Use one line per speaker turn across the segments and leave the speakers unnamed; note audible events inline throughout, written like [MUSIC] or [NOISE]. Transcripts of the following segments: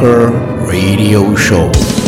Metal Bunker Radio Show.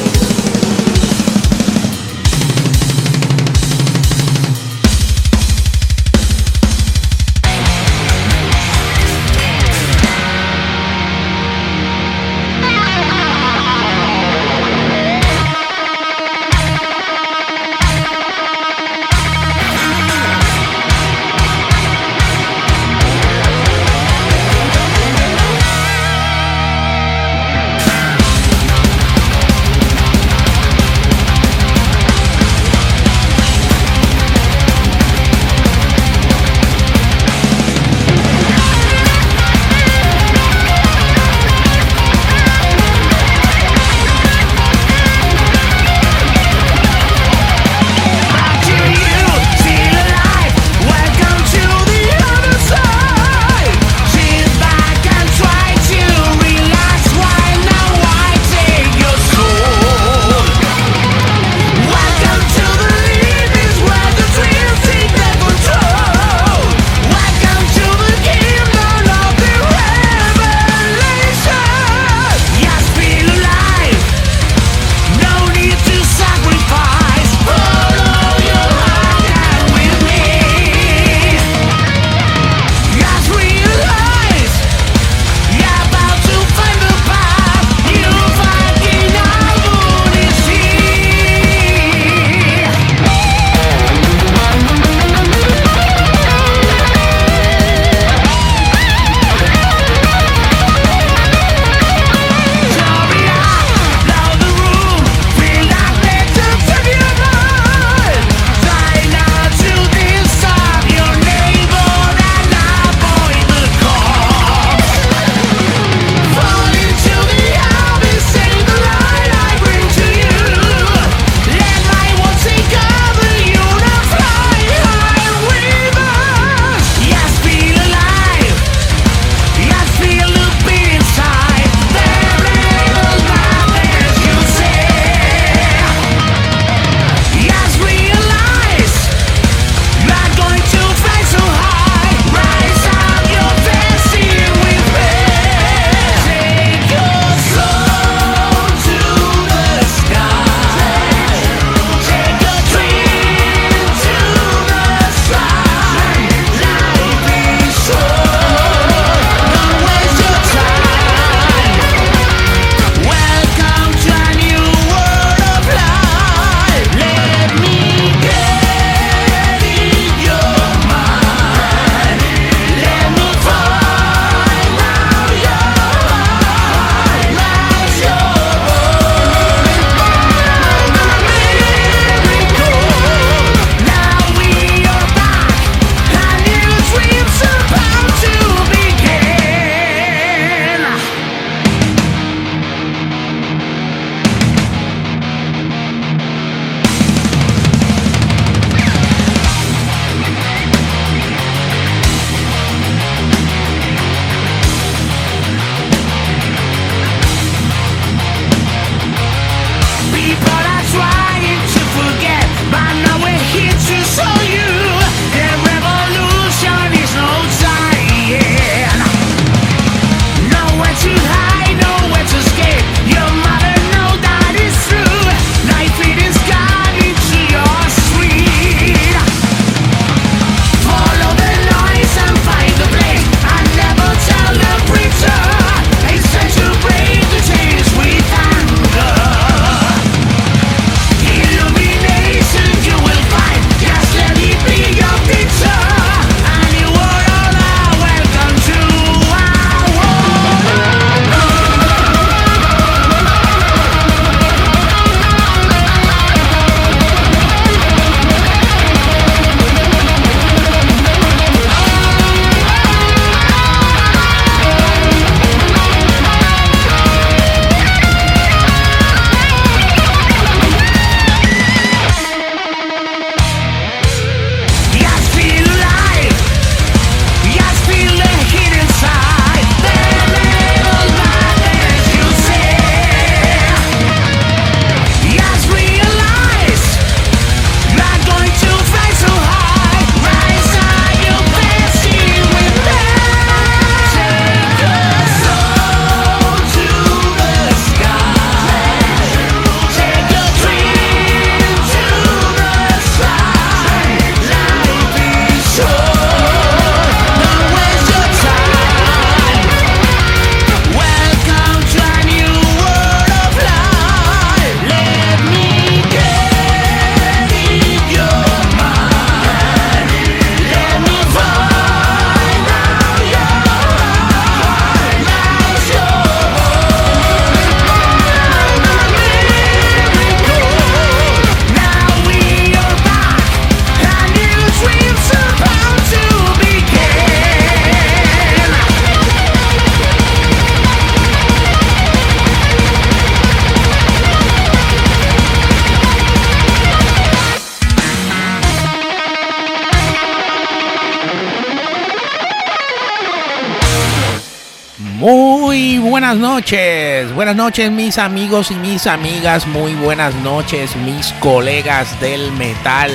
Buenas noches, buenas noches mis amigos y mis amigas, muy buenas noches mis colegas del metal.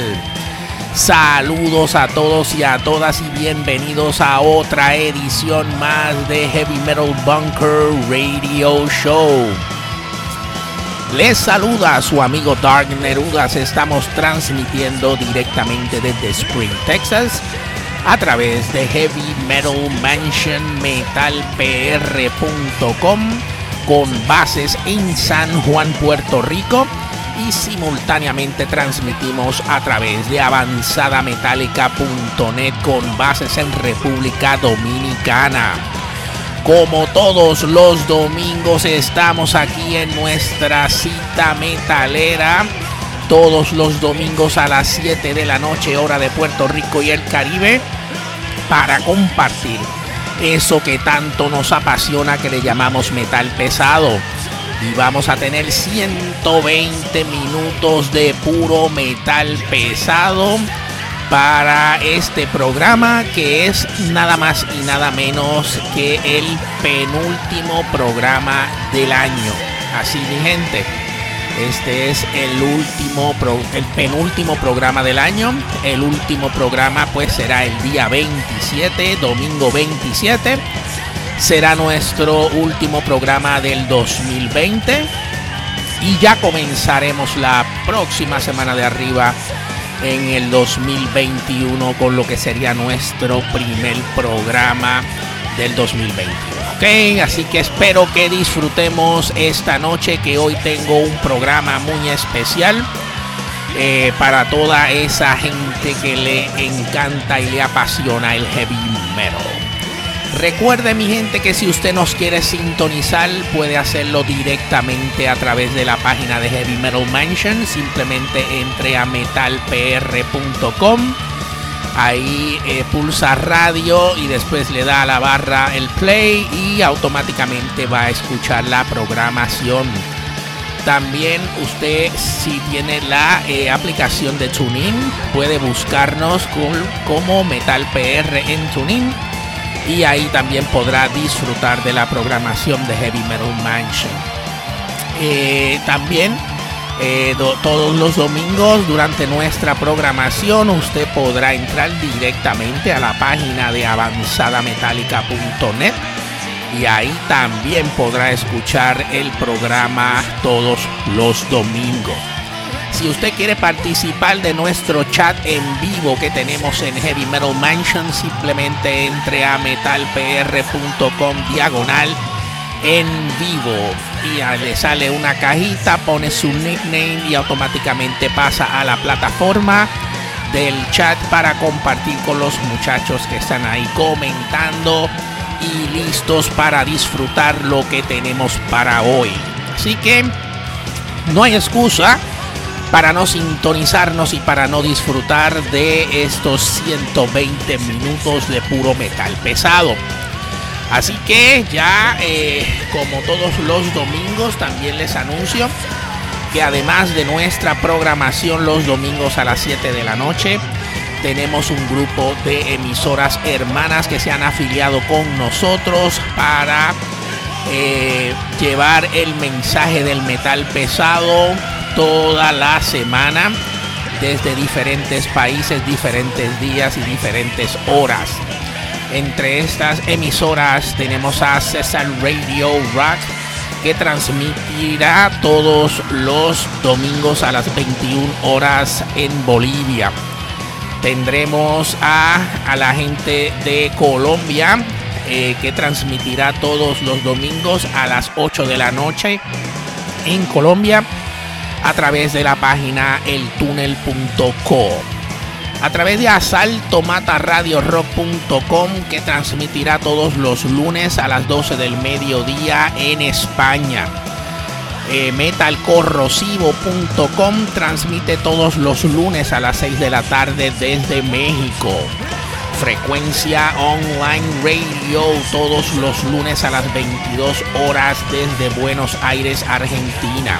Saludos a todos y a todas y bienvenidos a otra edición más de Heavy Metal Bunker Radio Show. Les saluda su amigo Dark Nerudas. Estamos transmitiendo directamente desde Spring, Texas, a través de Heavy Metal Mansion metalpr.com con bases en San Juan, Puerto Rico y simultáneamente transmitimos a través de avanzadametallica.net con bases en República Dominicana. Como todos los domingos estamos aquí en nuestra cita metalera. Todos los domingos a las 7 de la noche hora de Puerto Rico y el Caribe para compartir eso que tanto nos apasiona que le llamamos metal pesado. Y vamos a tener 120 minutos de puro metal pesado para este programa que es nada más y nada menos que el penúltimo programa del año. Así mi gente, este es el último el penúltimo programa del año. El último programa pues será el día 27, domingo 27. Será nuestro último programa del 2020 y ya comenzaremos la próxima semana de arriba en el 2021 con lo que sería nuestro primer programa del 2021. Ok, así que espero que disfrutemos esta noche que hoy tengo un programa muy especial eh, para toda esa gente que le encanta y le apasiona el heavy metal. Recuerde mi gente que si usted nos quiere sintonizar puede hacerlo directamente a través de la página de Heavy Metal Mansion. Simplemente entre a metalpr.com. Ahí eh, pulsa radio y después le da a la barra el play y automáticamente va a escuchar la programación. También usted si tiene la eh, aplicación de TuneIn puede buscarnos como Metal PR en TuneIn y ahí también podrá disfrutar de la programación de Heavy Metal Mansion. Eh, también eh, todos los domingos durante nuestra programación usted podrá entrar directamente a la página de avanzadametallica.net y ahí también podrá escuchar el programa todos los domingos. Si usted quiere participar de nuestro chat en vivo que tenemos en Heavy Metal Mansion, simplemente entre a metalpr.com diagonal en vivo y le sale una cajita, pone su nickname y automáticamente pasa a la plataforma del chat para compartir con los muchachos que están ahí comentando y listos para disfrutar lo que tenemos para hoy. Así que no hay excusa para no sintonizarnos y para no disfrutar de estos 120 minutos de puro metal pesado. Así que ya eh, como todos los domingos también les anuncio que además de nuestra programación los domingos a las 7 de la noche, tenemos un grupo de emisoras hermanas que se han afiliado con nosotros para eh, llevar el mensaje del metal pesado toda la semana desde diferentes países, diferentes días y diferentes horas. Entre estas emisoras tenemos a César Radio Rock que transmitirá todos los domingos a las 21 horas en Bolivia. Tendremos a, a la gente de Colombia eh, que transmitirá todos los domingos a las 8 de la noche en Colombia a través de la página eltúnel.co. A través de asaltomataradiorock.com que transmitirá todos los lunes a las 12 del mediodía en España. Eh, metalcorrosivo.com transmite todos los lunes a las 6 de la tarde desde México. Frecuencia Online Radio todos los lunes a las 22 horas desde Buenos Aires, Argentina.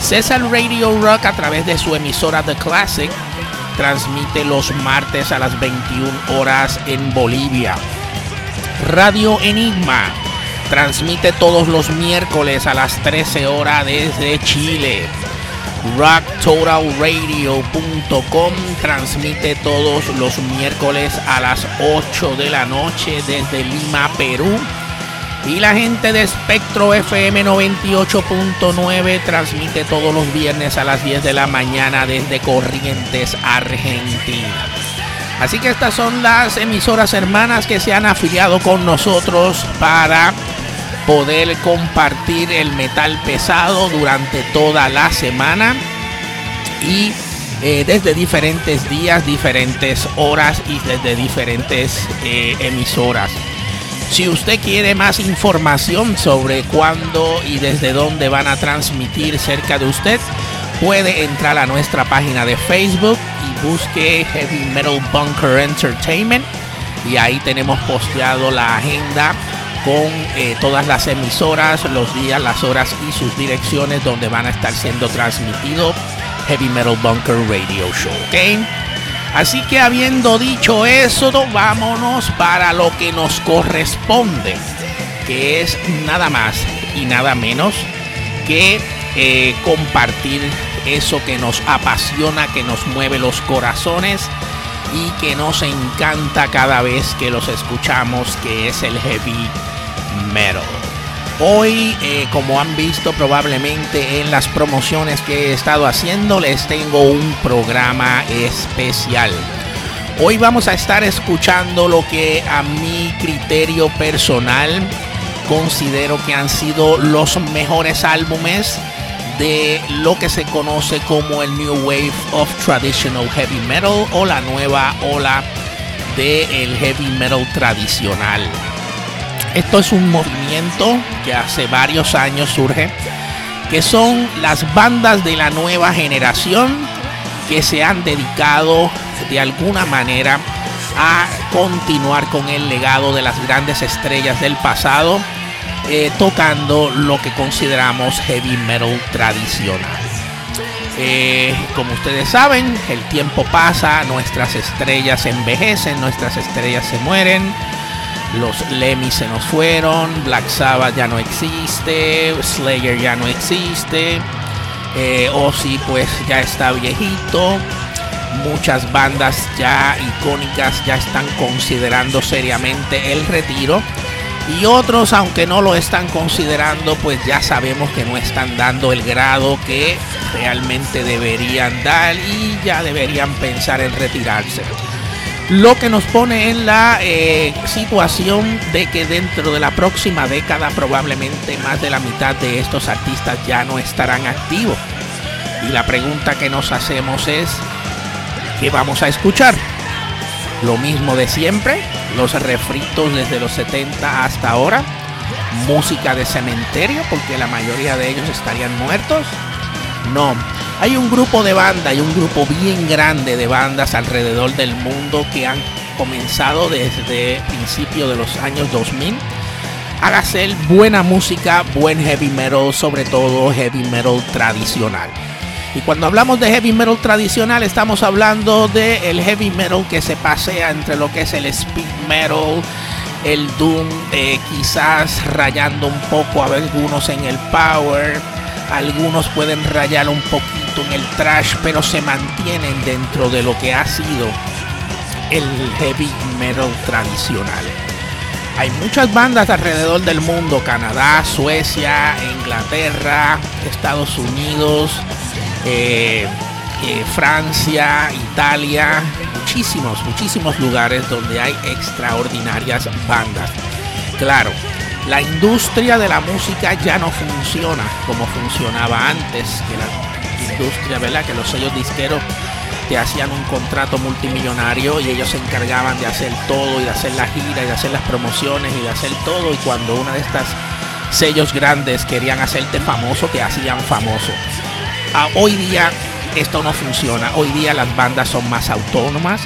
César Radio Rock a través de su emisora The Classic transmite los martes a las 21 horas en Bolivia. Radio Enigma transmite todos los miércoles a las 13 horas desde Chile. RockTotalRadio.com transmite todos los miércoles a las 8 de la noche desde Lima, Perú. Y la gente de Spectro FM 98.9 transmite todos los viernes a las 10 de la mañana desde Corrientes, Argentina. Así que estas son las emisoras hermanas que se han afiliado con nosotros para poder compartir el metal pesado durante toda la semana y eh, desde diferentes días, diferentes horas y desde diferentes eh, emisoras. Si usted quiere más información sobre cuándo y desde dónde van a transmitir cerca de usted, puede entrar a nuestra página de Facebook y busque Heavy Metal Bunker Entertainment. Y ahí tenemos posteado la agenda con eh, todas las emisoras, los días, las horas y sus direcciones donde van a estar siendo transmitido Heavy Metal Bunker Radio Show. Así que habiendo dicho eso, vámonos para lo que nos corresponde, que es nada más y nada menos que eh, compartir eso que nos apasiona, que nos mueve los corazones y que nos encanta cada vez que los escuchamos, que es el heavy metal. Hoy, eh, como han visto probablemente en las promociones que he estado haciendo, les tengo un programa especial. Hoy vamos a estar escuchando lo que a mi criterio personal considero que han sido los mejores álbumes de lo que se conoce como el New Wave of Traditional Heavy Metal o la nueva ola del heavy metal tradicional. Esto es un movimiento que hace varios años surge, que son las bandas de la nueva generación que se han dedicado de alguna manera a continuar con el legado de las grandes estrellas del pasado, eh, tocando lo que consideramos heavy metal tradicional. Eh, como ustedes saben, el tiempo pasa, nuestras estrellas envejecen, nuestras estrellas se mueren los Lemmy se nos fueron, Black Sabbath ya no existe, Slayer ya no existe, eh, Ozzy pues ya está viejito, muchas bandas ya icónicas ya están considerando seriamente el retiro. Y otros aunque no lo están considerando pues ya sabemos que no están dando el grado que realmente deberían dar y ya deberían pensar en retirarse lo que nos pone en la eh, situación de que dentro de la próxima década probablemente más de la mitad de estos artistas ya no estarán activos. Y la pregunta que nos hacemos es, ¿qué vamos a escuchar? Lo mismo de siempre, los refritos desde los 70 hasta ahora, música de cementerio, porque la mayoría de ellos estarían muertos. No, hay un grupo de bandas, hay un grupo bien grande de bandas alrededor del mundo que han comenzado desde principios de los años 2000 a hacer buena música, buen heavy metal, sobre todo heavy metal tradicional. Y cuando hablamos de heavy metal tradicional, estamos hablando del el heavy metal que se pasea entre lo que es el speed metal, el doom, eh, quizás rayando un poco a algunos en el power. Algunos pueden rayar un poquito en el trash, pero se mantienen dentro de lo que ha sido el heavy metal tradicional. Hay muchas bandas alrededor del mundo, Canadá, Suecia, Inglaterra, Estados Unidos, eh, eh, Francia, Italia, muchísimos, muchísimos lugares donde hay extraordinarias bandas. Claro, la industria de la música ya no funciona como funcionaba antes, que la industria, ¿verdad? Que los sellos disqueros te hacían un contrato multimillonario y ellos se encargaban de hacer todo y de hacer la gira y de hacer las promociones y de hacer todo y cuando una de estas sellos grandes querían hacerte famoso, te hacían famoso. Ah, hoy día esto no funciona, hoy día las bandas son más autónomas,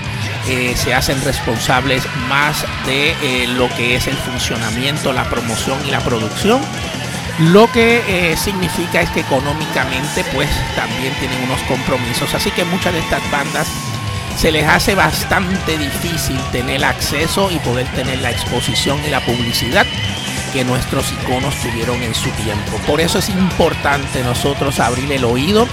eh, se hacen responsables más de eh, lo que es el funcionamiento, la promoción y la producción lo que eh, significa es que económicamente pues también tienen unos compromisos. Así que muchas de estas bandas se les hace bastante difícil tener acceso y poder tener la exposición y la publicidad que nuestros iconos tuvieron en su tiempo. Por eso es importante nosotros abrir el oído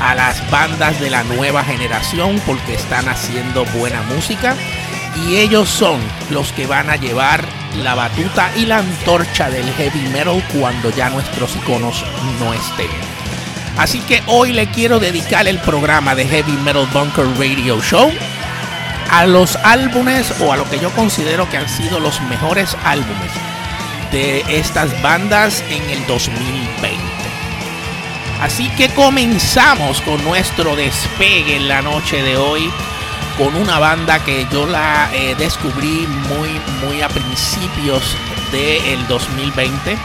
a las bandas de la nueva generación porque están haciendo buena música y ellos son los que van a llevar la batuta y la antorcha del heavy metal cuando ya nuestros iconos no estén. Así que hoy le quiero dedicar el programa de Heavy Metal Bunker Radio Show a los álbumes o a lo que yo considero que han sido los mejores álbumes de estas bandas en el 2020. Así que comenzamos con nuestro despegue en la noche de hoy con una banda que yo la eh, descubrí muy, muy a principios del 2020.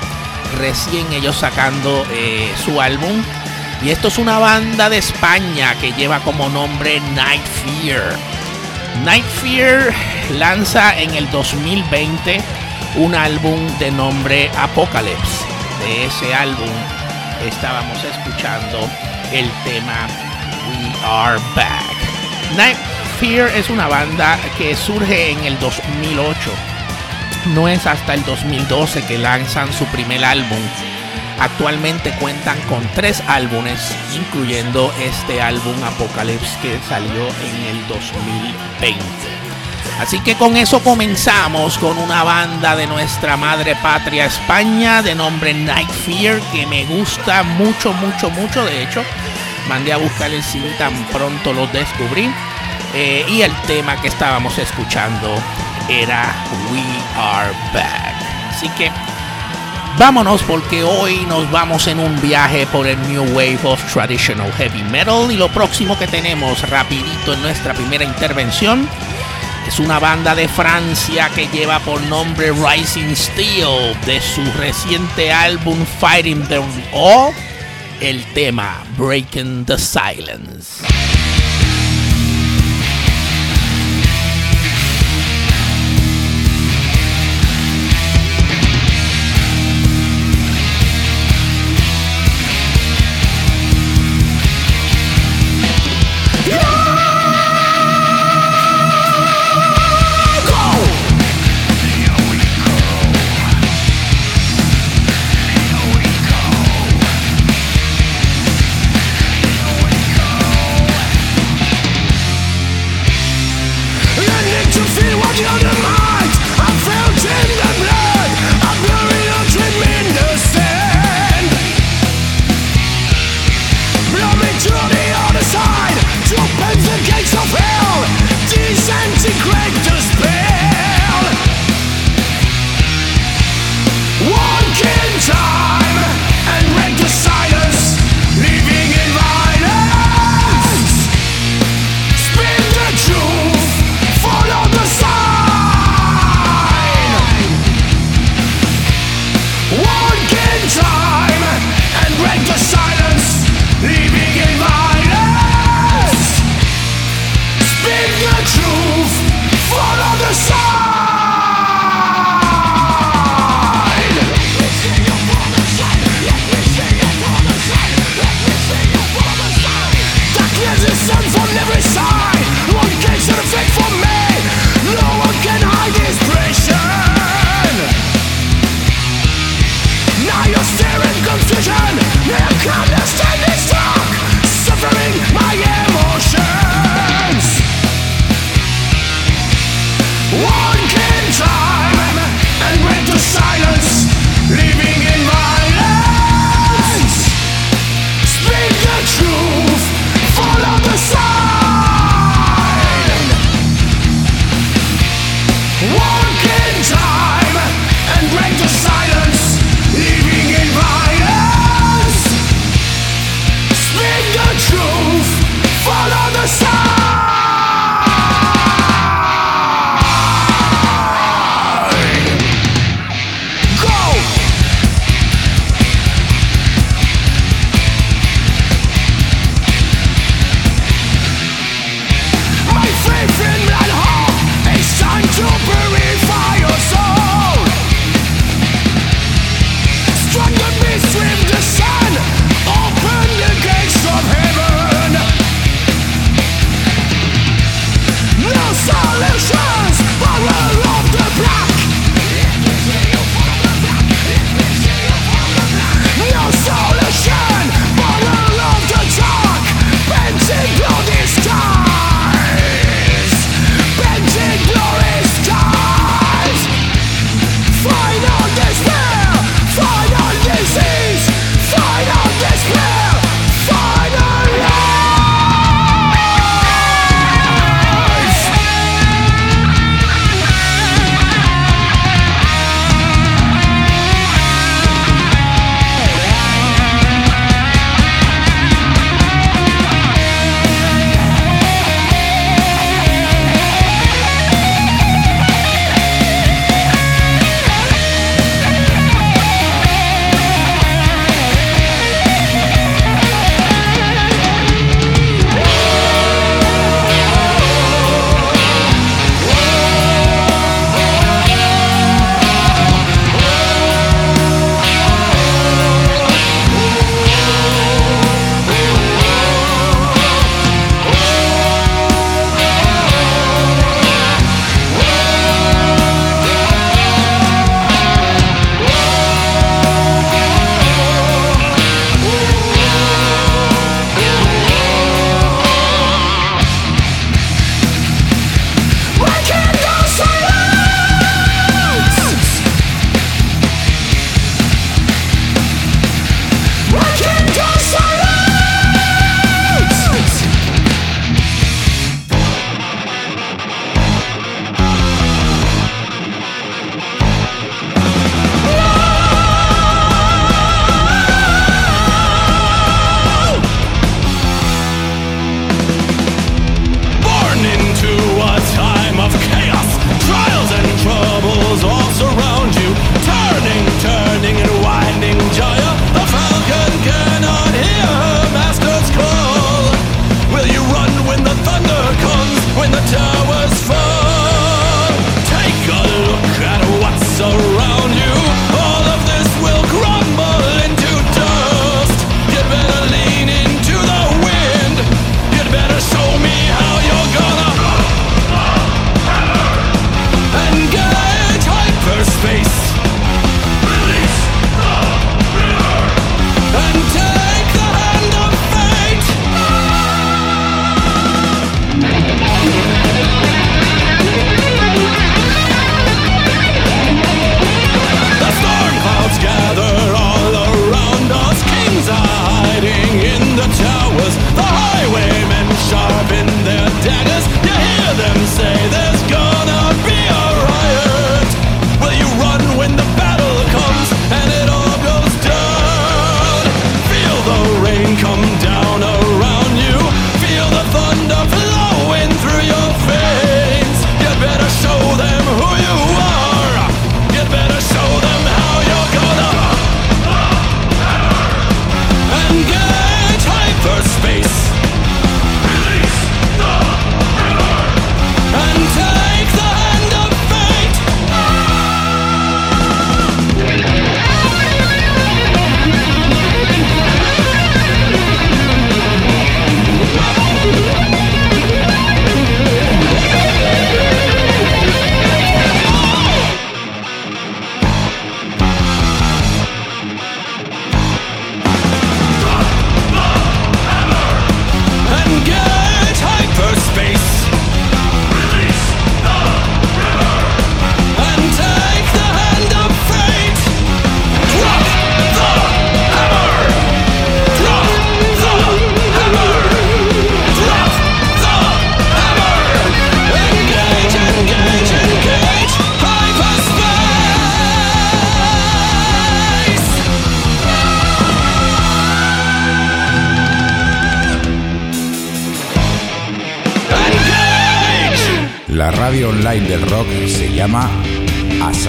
Recién ellos sacando eh, su álbum. Y esto es una banda de España que lleva como nombre Night Fear. Night Fear lanza en el 2020 un álbum de nombre Apocalypse. De ese álbum estábamos escuchando el tema We Are Back. Night Fear es una banda que surge en el 2008. No es hasta el 2012 que lanzan su primer álbum. Actualmente cuentan con tres álbumes, incluyendo este álbum Apocalypse que salió en el 2020. Así que con eso comenzamos con una banda de nuestra madre patria España de nombre Night Fear que me gusta mucho, mucho, mucho. De hecho, mandé a buscar el CD tan pronto los descubrí. Eh, y el tema que estábamos escuchando era We Are Back. Así que vámonos porque hoy nos vamos en un viaje por el New Wave of Traditional Heavy Metal y lo próximo que tenemos rapidito en nuestra primera intervención es una banda de Francia que lleva por nombre Rising Steel de su reciente álbum Fighting Them All, el tema Breaking the Silence.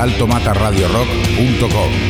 asaltomataradiorock.com.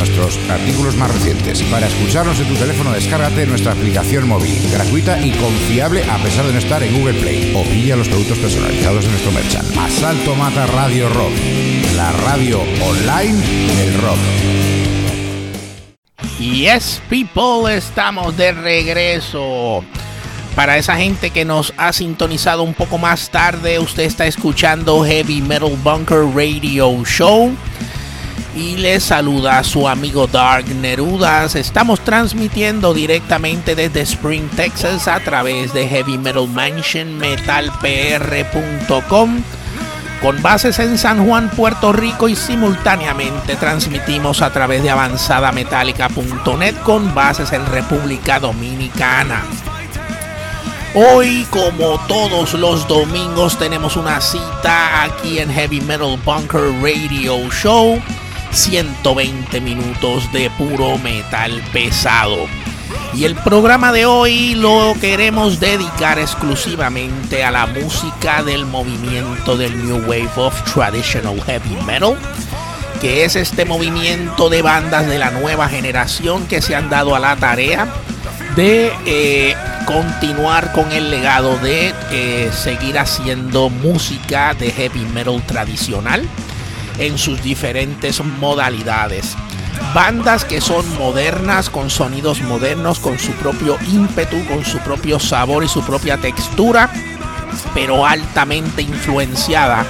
nuestros artículos más recientes. Para escucharnos en tu teléfono, descárgate nuestra aplicación móvil, gratuita y confiable a pesar de no estar en Google Play. O pilla los productos personalizados de nuestro merchant. Asalto Mata Radio Rock, la radio online del rock.
Yes, people, estamos de regreso. Para esa gente que nos ha sintonizado un poco más tarde, usted está escuchando Heavy Metal Bunker Radio Show. Y le saluda a su amigo Dark Nerudas. Estamos transmitiendo directamente desde Spring, Texas a través de Heavy Metal Mansion metalpr.com con bases en San Juan, Puerto Rico y simultáneamente transmitimos a través de avanzadametallica.net con bases en República Dominicana. Hoy, como todos los domingos, tenemos una cita aquí en Heavy Metal Bunker Radio Show. 120 minutos de puro metal pesado. Y el programa de hoy lo queremos dedicar exclusivamente a la música del movimiento del New Wave of Traditional Heavy Metal, que es este movimiento de bandas de la nueva generación que se han dado a la tarea de eh, continuar con el legado de eh, seguir haciendo música de heavy metal tradicional en sus diferentes modalidades. Bandas que son modernas, con sonidos modernos, con su propio ímpetu, con su propio sabor y su propia textura, pero altamente influenciada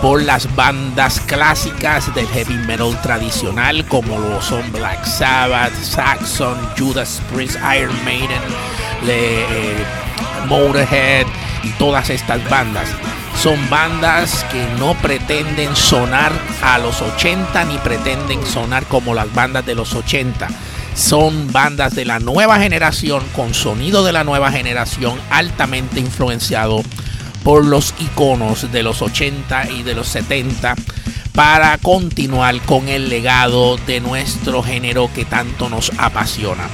por las bandas clásicas del heavy metal tradicional como lo son Black Sabbath, Saxon, Judas Priest, Iron Maiden, eh, Motorhead y todas estas bandas son bandas que no pretenden sonar a los 80 ni pretenden sonar como las bandas de los 80. Son bandas de la nueva generación con sonido de la nueva generación altamente influenciado por los iconos de los 80 y de los 70 para continuar con el legado de nuestro género que tanto nos apasiona.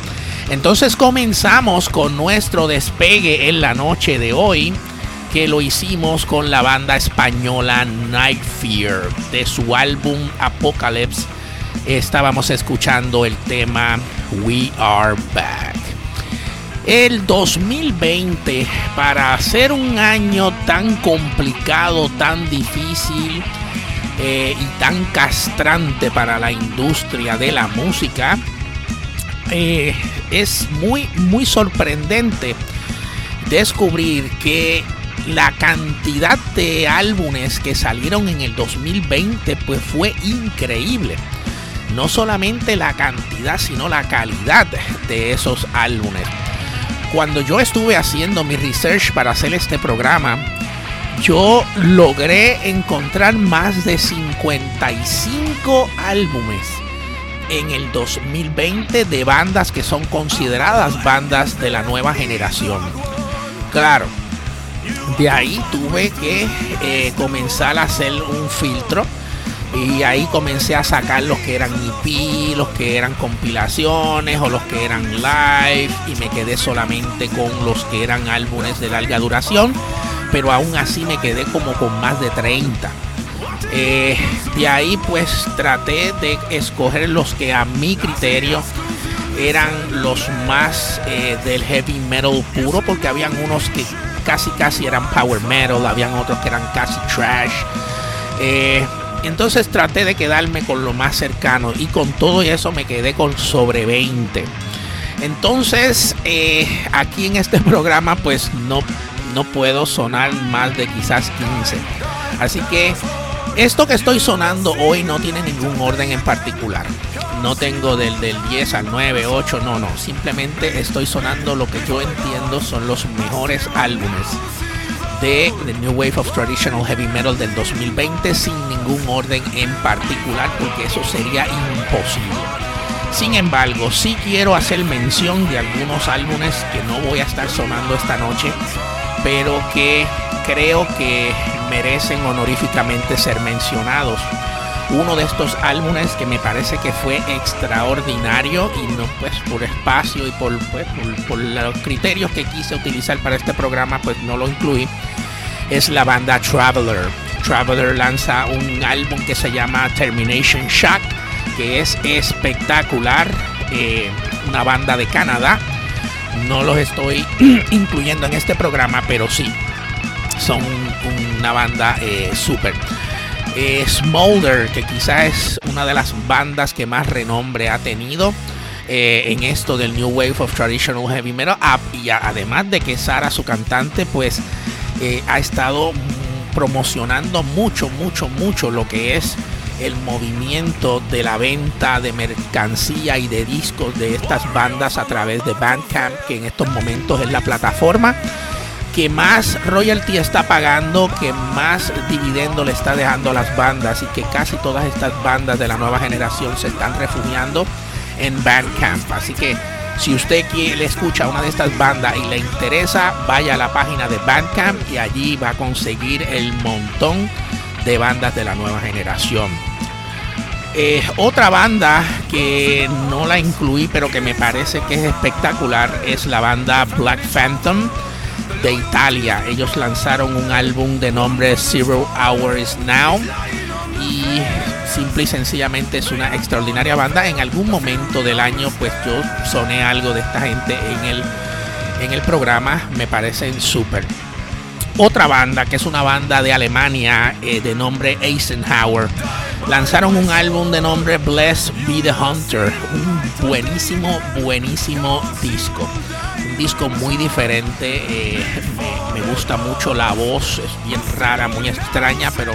Entonces comenzamos con nuestro despegue en la noche de hoy que lo hicimos con la banda española Night Fear de su álbum Apocalypse. Estábamos escuchando el tema We Are Back. El 2020, para ser un año tan complicado, tan difícil eh, y tan castrante para la industria de la música, eh, es muy, muy sorprendente descubrir que la cantidad de álbumes que salieron en el 2020 pues fue increíble. No solamente la cantidad, sino la calidad de esos álbumes. Cuando yo estuve haciendo mi research para hacer este programa, yo logré encontrar más de 55 álbumes en el 2020 de bandas que son consideradas bandas de la nueva generación. Claro, de ahí tuve que eh, comenzar a hacer un filtro y ahí comencé a sacar los que eran EP, los que eran compilaciones o los que eran live y me quedé solamente con los que eran álbumes de larga duración, pero aún así me quedé como con más de 30. Eh, de ahí pues traté de escoger los que a mi criterio eran los más eh, del heavy metal puro porque habían unos que casi casi eran power metal, habían otros que eran casi trash. Eh, entonces traté de quedarme con lo más cercano y con todo eso me quedé con sobre 20. Entonces eh, aquí en este [LAUGHS] programa pues no, no puedo sonar más de quizás 15. Así que esto que estoy sonando hoy no tiene ningún orden en particular. No tengo del, del 10 al 9, 8, no, no. Simplemente estoy sonando lo que yo entiendo son los mejores álbumes de The New Wave of Traditional Heavy Metal del 2020 sin ningún orden en particular porque eso sería imposible. Sin embargo, sí quiero hacer mención de algunos álbumes que no voy a estar sonando esta noche, pero que creo que merecen honoríficamente ser mencionados. Uno de estos álbumes que me parece que fue extraordinario y no pues por espacio y por, pues, por, los criterios que quise utilizar para este programa pues no lo incluí es la banda Traveler. Traveler lanza un álbum que se llama Termination Shock, que es espectacular. Eh, una banda de Canadá. No los estoy [CLEARS THROAT] incluyendo en este programa, pero sí, son una banda eh, súper. Eh, Smolder, que quizás es una de las bandas que más renombre ha tenido. en esto del New Wave of Traditional Heavy Metal. Ah, y además de que Sara, su cantante, pues eh, ha estado promocionando mucho, mucho, mucho lo que es el movimiento de la venta de mercancía y de discos de estas bandas a través de Bandcamp, que en estos momentos es la plataforma que más royalty está pagando, que más dividendo le está dejando a las bandas y que casi todas estas bandas de la nueva generación se están refugiando en Bandcamp. Así que si usted quiere escucha una de estas bandas y le interesa, vaya a la página de Bandcamp y allí va a conseguir el montón de bandas de la nueva generación. Eh, otra banda que no la incluí pero que me parece que es espectacular es la banda Black Phantom de Italia. Ellos lanzaron un álbum de nombre Zero Hours Now y simple y sencillamente es una extraordinaria banda. En algún momento del año, pues yo soné algo de esta gente en el, en el programa. Me parecen súper. Otra banda, que es una banda de Alemania eh, de nombre Eisenhower, lanzaron un álbum de nombre Bless Be the Hunter. Un buenísimo, buenísimo disco. Disco muy diferente. Eh, me, me gusta mucho la voz. Es bien rara, muy extraña, pero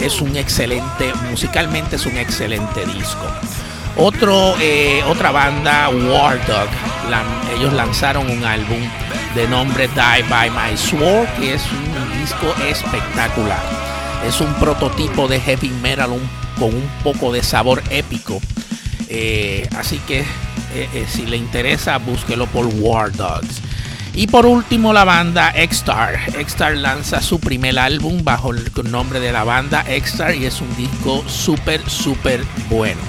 es un excelente, musicalmente es un excelente disco. Otro, eh, otra banda, War Dog, ellos lanzaron un álbum de nombre Die by My Sword, que es un disco espectacular. Es un prototipo de heavy metal con un poco de sabor épico. Eh, así que eh, si le interesa, búsquelo por War Dogs. Y por último la banda X-Star. X-Star lanza su primer álbum bajo el nombre de la banda X-Star y es un disco súper, súper bueno.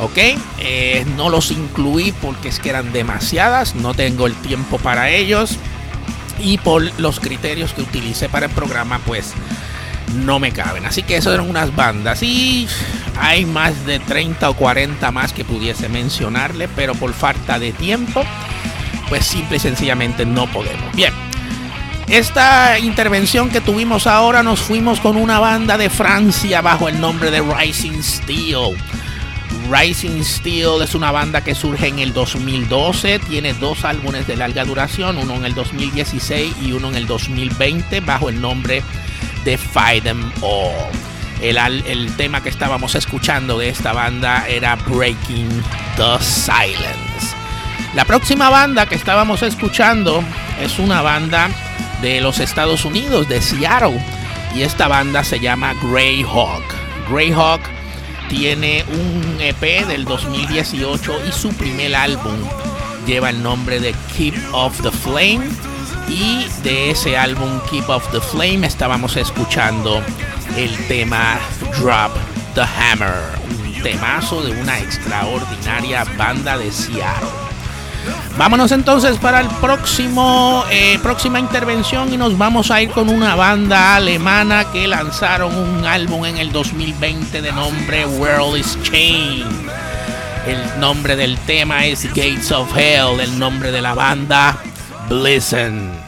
Ok, eh, no los incluí porque es que eran demasiadas, no tengo el tiempo para ellos y por los criterios que utilicé para el programa pues no me caben. Así que eso eran unas bandas y hay más de 30 o 40 más que pudiese mencionarle, pero por falta de tiempo pues simple y sencillamente no podemos. Bien, esta intervención que tuvimos ahora nos fuimos con una banda de Francia bajo el nombre de Rising Steel. Rising Steel es una banda que surge en el 2012, tiene dos álbumes de larga duración, uno en el 2016 y uno en el 2020 bajo el nombre de Fight Them All. El, el tema que estábamos escuchando de esta banda era Breaking the Silence. La próxima banda que estábamos escuchando es una banda de los Estados Unidos, de Seattle. Y esta banda se llama Greyhawk. Greyhawk tiene un EP del 2018 y su primer álbum lleva el nombre de Keep of the Flame. Y de ese álbum Keep of the Flame estábamos escuchando el tema Drop the Hammer. Un temazo de una extraordinaria banda de Seattle. Vámonos entonces para el eh, próxima intervención y nos vamos a ir con una banda alemana que lanzaron un álbum en el 2020 de nombre World is Chained. El nombre del tema es Gates of Hell, el nombre de la banda Listen.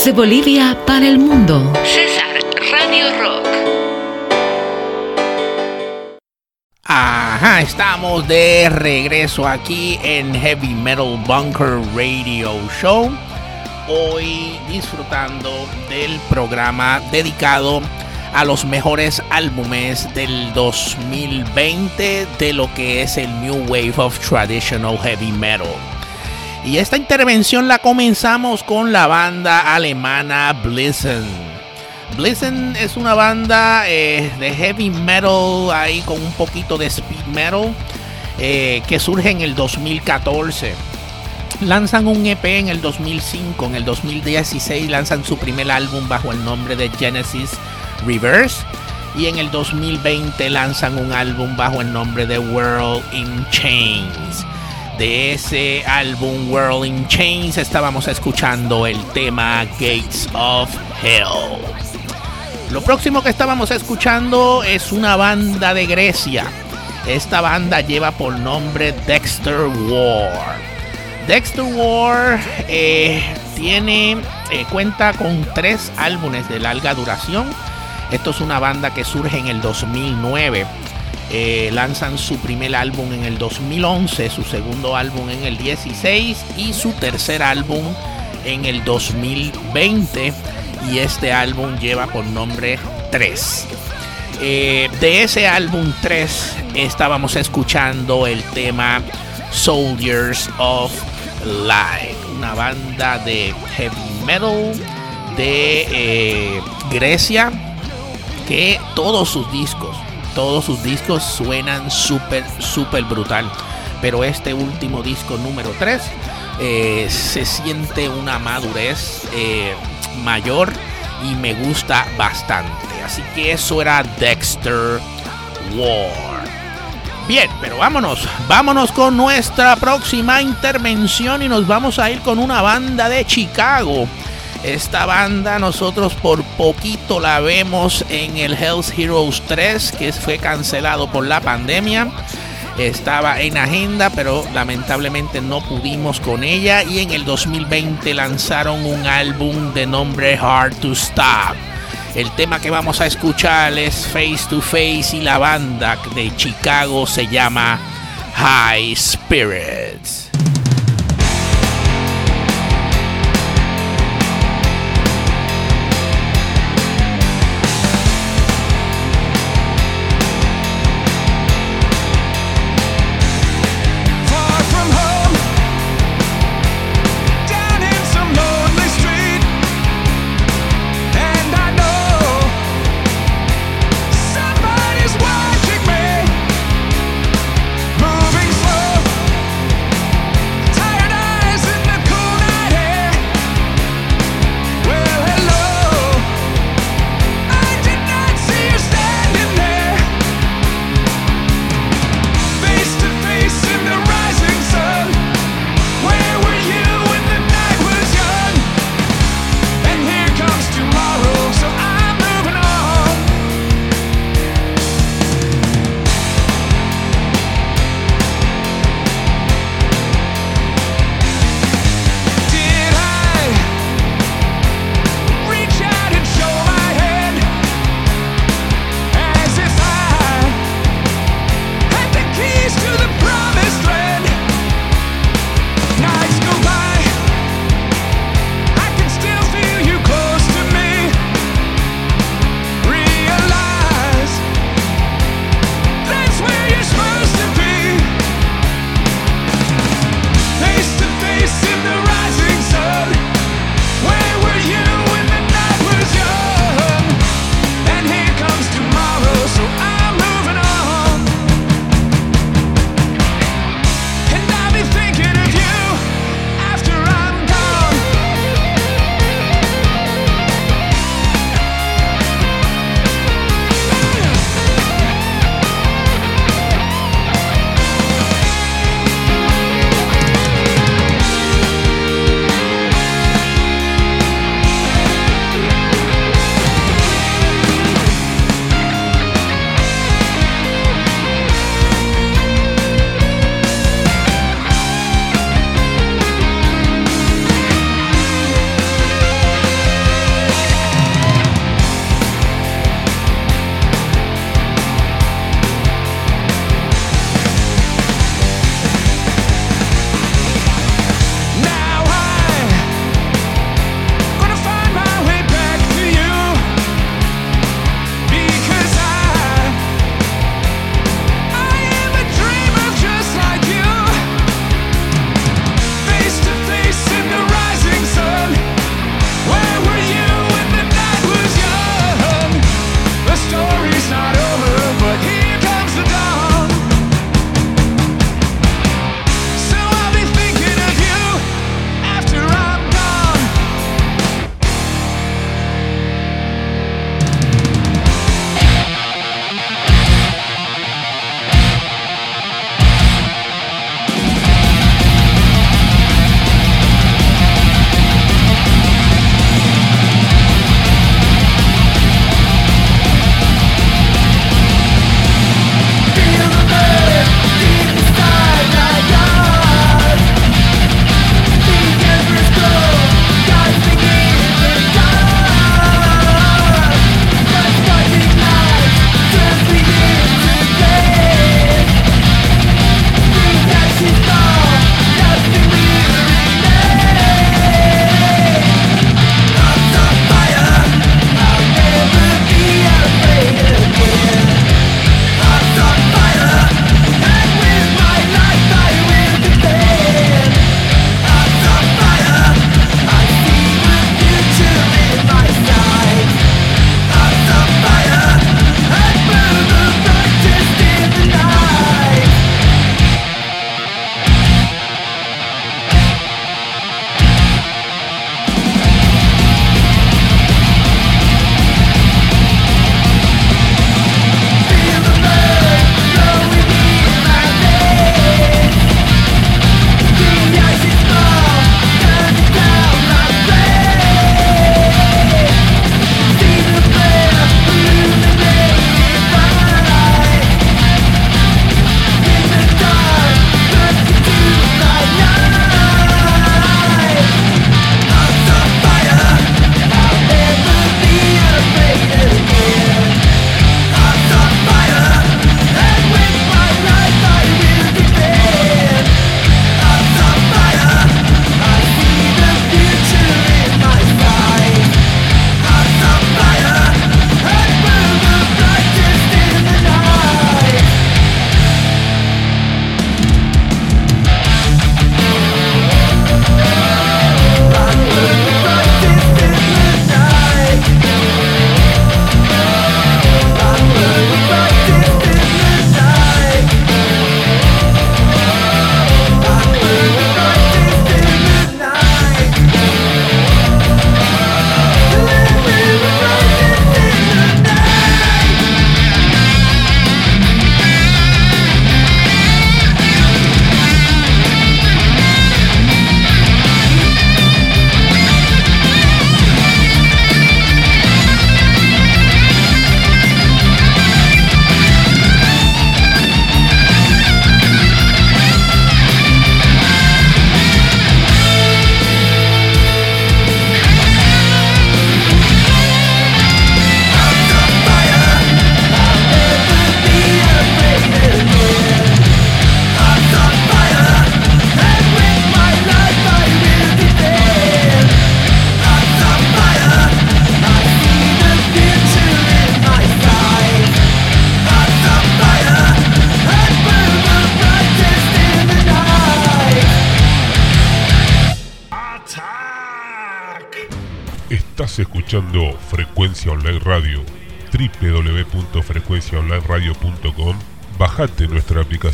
Desde Bolivia para el mundo. César Radio Rock.
Ajá, estamos de regreso aquí en Heavy Metal Bunker Radio Show. Hoy disfrutando del programa dedicado a los mejores álbumes del 2020 de lo que es el New Wave of Traditional Heavy Metal. Y esta intervención la comenzamos con la banda alemana Blitzen. Blitzen es una banda eh, de heavy metal ahí con un poquito de speed metal eh, que surge en el 2014. Lanzan un EP en el 2005, en el 2016 lanzan su primer álbum bajo el nombre de Genesis Reverse y en el 2020 lanzan un álbum bajo el nombre de World in Chains de ese álbum World in Chains estábamos escuchando el tema Gates of Hell. Lo próximo que estábamos escuchando es una banda de Grecia. Esta banda lleva por nombre Dexter War. Dexter War eh, eh, cuenta con tres álbumes de larga duración. Esto es una banda que surge en el 2009 eh, lanzan su primer álbum en el 2011, su segundo álbum en el 16 y su tercer álbum en el 2020 y este álbum lleva por nombre 3. Eh, de ese álbum 3 estábamos escuchando el tema Soldiers of Light, una banda de heavy metal de eh, Grecia que todos sus discos todos sus discos suenan súper, súper brutal. Pero este último disco número 3 eh, se siente una madurez eh, mayor y me gusta bastante. Así que eso era Dexter War. Bien, pero vámonos, vámonos con nuestra próxima intervención y nos vamos a ir con una banda de Chicago esta banda nosotros por poquito la vemos en el Health Heroes 3 que fue cancelado por la pandemia. Estaba en agenda pero lamentablemente no pudimos con ella y en el 2020 lanzaron un álbum de nombre Hard to Stop. El tema que vamos a escuchar es Face to Face y la banda de Chicago se llama High Spirits.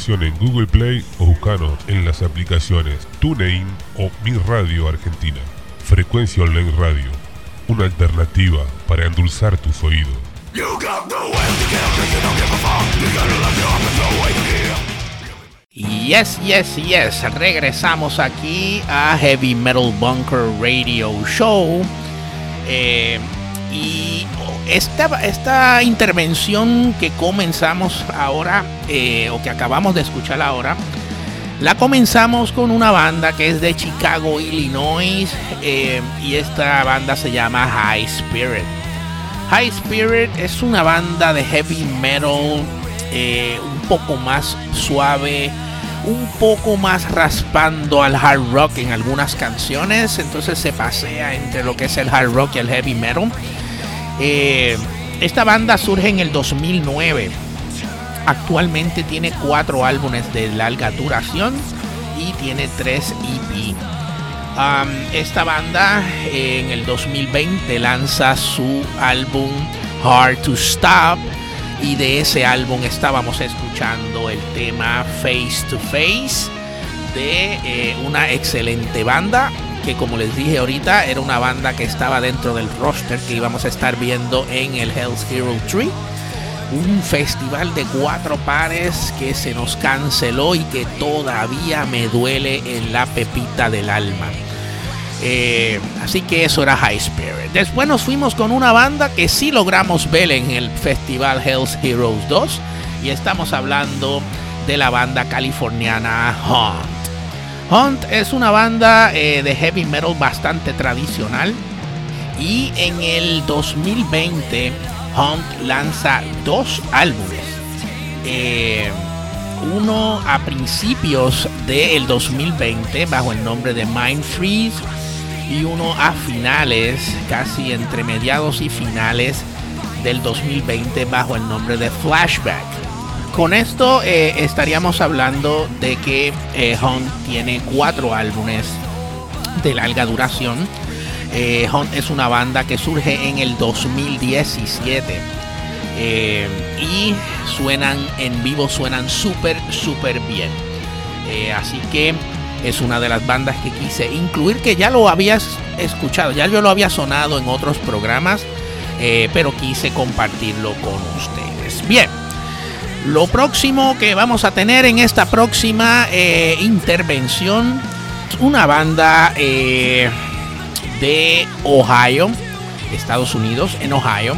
Aplicación en Google Play o buscanos en las aplicaciones TuneIn o Mi Radio Argentina. Frecuencia Online Radio, una alternativa para endulzar tus oídos.
Yes, yes, yes. Regresamos aquí a Heavy Metal Bunker Radio Show. Eh, y esta, esta intervención que comenzamos ahora, eh, o que acabamos de escuchar ahora, la comenzamos con una banda que es de Chicago, Illinois, eh, y esta banda se llama High Spirit. High Spirit es una banda de heavy metal un poco más suave, un poco más raspando al hard rock en algunas canciones, entonces se pasea entre lo que es el hard rock y el heavy metal. Eh, esta banda surge en el 2009. Actualmente tiene cuatro álbumes de larga duración y tiene tres EP. Esta banda en el 2020 lanza su álbum Hard to Stop y de ese álbum estábamos escuchando el tema Face to Face de eh, una excelente banda que como les dije ahorita era una banda que estaba dentro del roster que íbamos a estar viendo en el Hell's Hero Tree un festival de cuatro pares que se nos canceló y que todavía me duele en la pepita del alma. Eh, así que eso era High Spirit. Después nos fuimos con una banda que sí logramos ver en el festival Hells Heroes 2. Y estamos hablando de la banda californiana Hunt. Hunt es una banda eh, de heavy metal bastante tradicional. Y en el 2020 Hunt lanza dos álbumes. Eh, uno a principios del 2020 bajo el nombre de Mind Freeze y uno a finales, casi entre mediados y finales del 2020 bajo el nombre de Flashback. Con esto eh, estaríamos hablando de que eh, Hunt tiene cuatro álbumes de larga duración. Eh, Hunt es una banda que surge en el 2017 y suenan en vivo, suenan súper, súper bien. así que es una de las bandas que quise incluir, que ya lo habías escuchado, ya yo lo había sonado en otros programas, eh, pero quise compartirlo con ustedes. Bien, lo próximo que vamos a tener en esta próxima eh, intervención, una banda eh, de Ohio, Estados Unidos, en Ohio.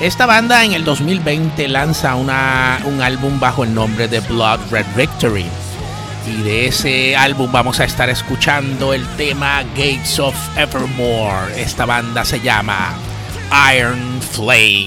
Esta banda en el 2020 lanza una, un álbum bajo el nombre de Blood Red Victory. Y de ese álbum vamos a estar escuchando el tema Gates of Evermore. Esta banda se llama Iron Flame.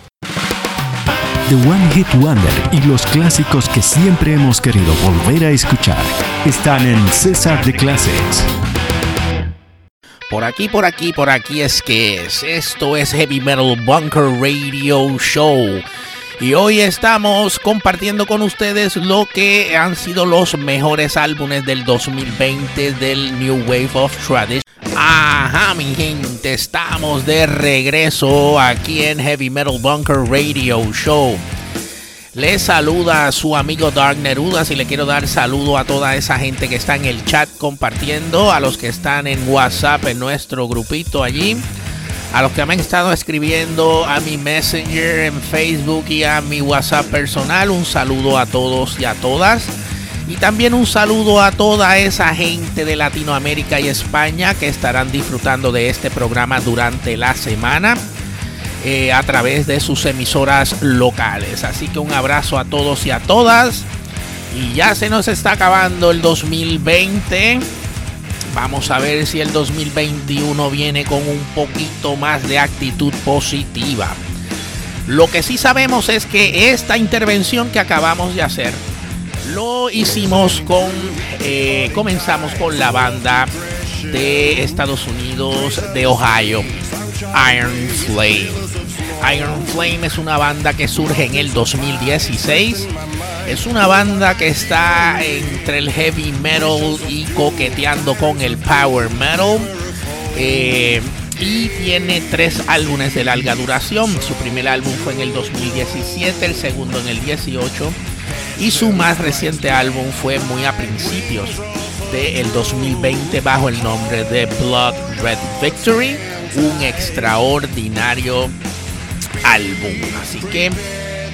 The One Hit Wonder y los clásicos que siempre hemos querido volver a escuchar están en César de Classics.
Por aquí, por aquí, por aquí es que es. Esto es Heavy Metal Bunker Radio Show. Y hoy estamos compartiendo con ustedes lo que han sido los mejores álbumes del 2020 del New Wave of Tradition. Ajá, mi gente, estamos de regreso aquí en Heavy Metal Bunker Radio Show. Les saluda su amigo Dark Nerudas y le quiero dar saludo a toda esa gente que está en el chat compartiendo, a los que están en WhatsApp en nuestro grupito allí, a los que me han estado escribiendo a mi Messenger en Facebook y a mi WhatsApp personal. Un saludo a todos y a todas. Y también un saludo a toda esa gente de Latinoamérica y España que estarán disfrutando de este programa durante la semana eh, a través de sus emisoras locales. Así que un abrazo a todos y a todas. Y ya se nos está acabando el 2020. Vamos a ver si el 2021 viene con un poquito más de actitud positiva. Lo que sí sabemos es que esta intervención que acabamos de hacer lo hicimos con, eh, comenzamos con la banda de Estados Unidos, de Ohio, Iron Flame. Iron Flame es una banda que surge en el 2016. Es una banda que está entre el heavy metal y coqueteando con el power metal. Eh, y tiene tres álbumes de larga duración. Su primer álbum fue en el 2017, el segundo en el 18 y su más reciente álbum fue muy a principios del 2020 bajo el nombre de Blood Red Victory, un extraordinario álbum. Así que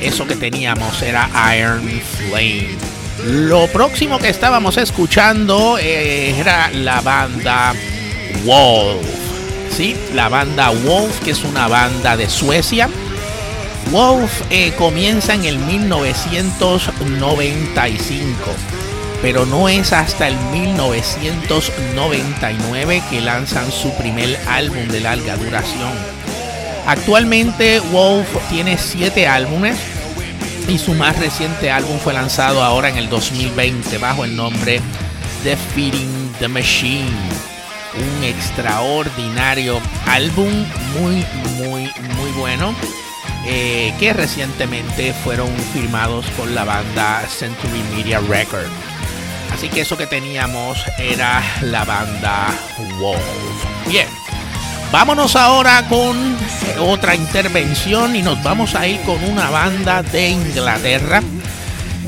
eso que teníamos era Iron Flame. Lo próximo que estábamos escuchando eh, era la banda Wolf. Sí, la banda Wolf, que es una banda de Suecia Wolf eh, comienza en el 1995, pero no es hasta el 1999 que lanzan su primer álbum de larga duración. Actualmente Wolf tiene 7 álbumes y su más reciente álbum fue lanzado ahora en el 2020 bajo el nombre The Feeding the Machine. Un extraordinario álbum, muy, muy, muy bueno eh, que recientemente fueron firmados con la banda Century Media Record. Así que eso que teníamos era la banda Wolf. Bien, vámonos ahora con otra intervención y nos vamos a ir con una banda de Inglaterra.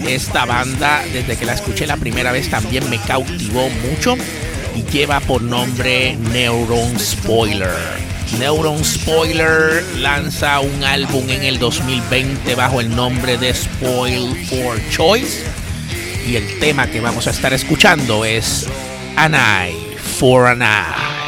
Esta banda, desde que la escuché la primera vez, también me cautivó mucho y lleva por nombre Neuron Spoiler. Neuron Spoiler lanza un álbum en el 2020 bajo el nombre de Spoil for Choice. Y el tema que vamos a estar escuchando es An Eye for an Eye.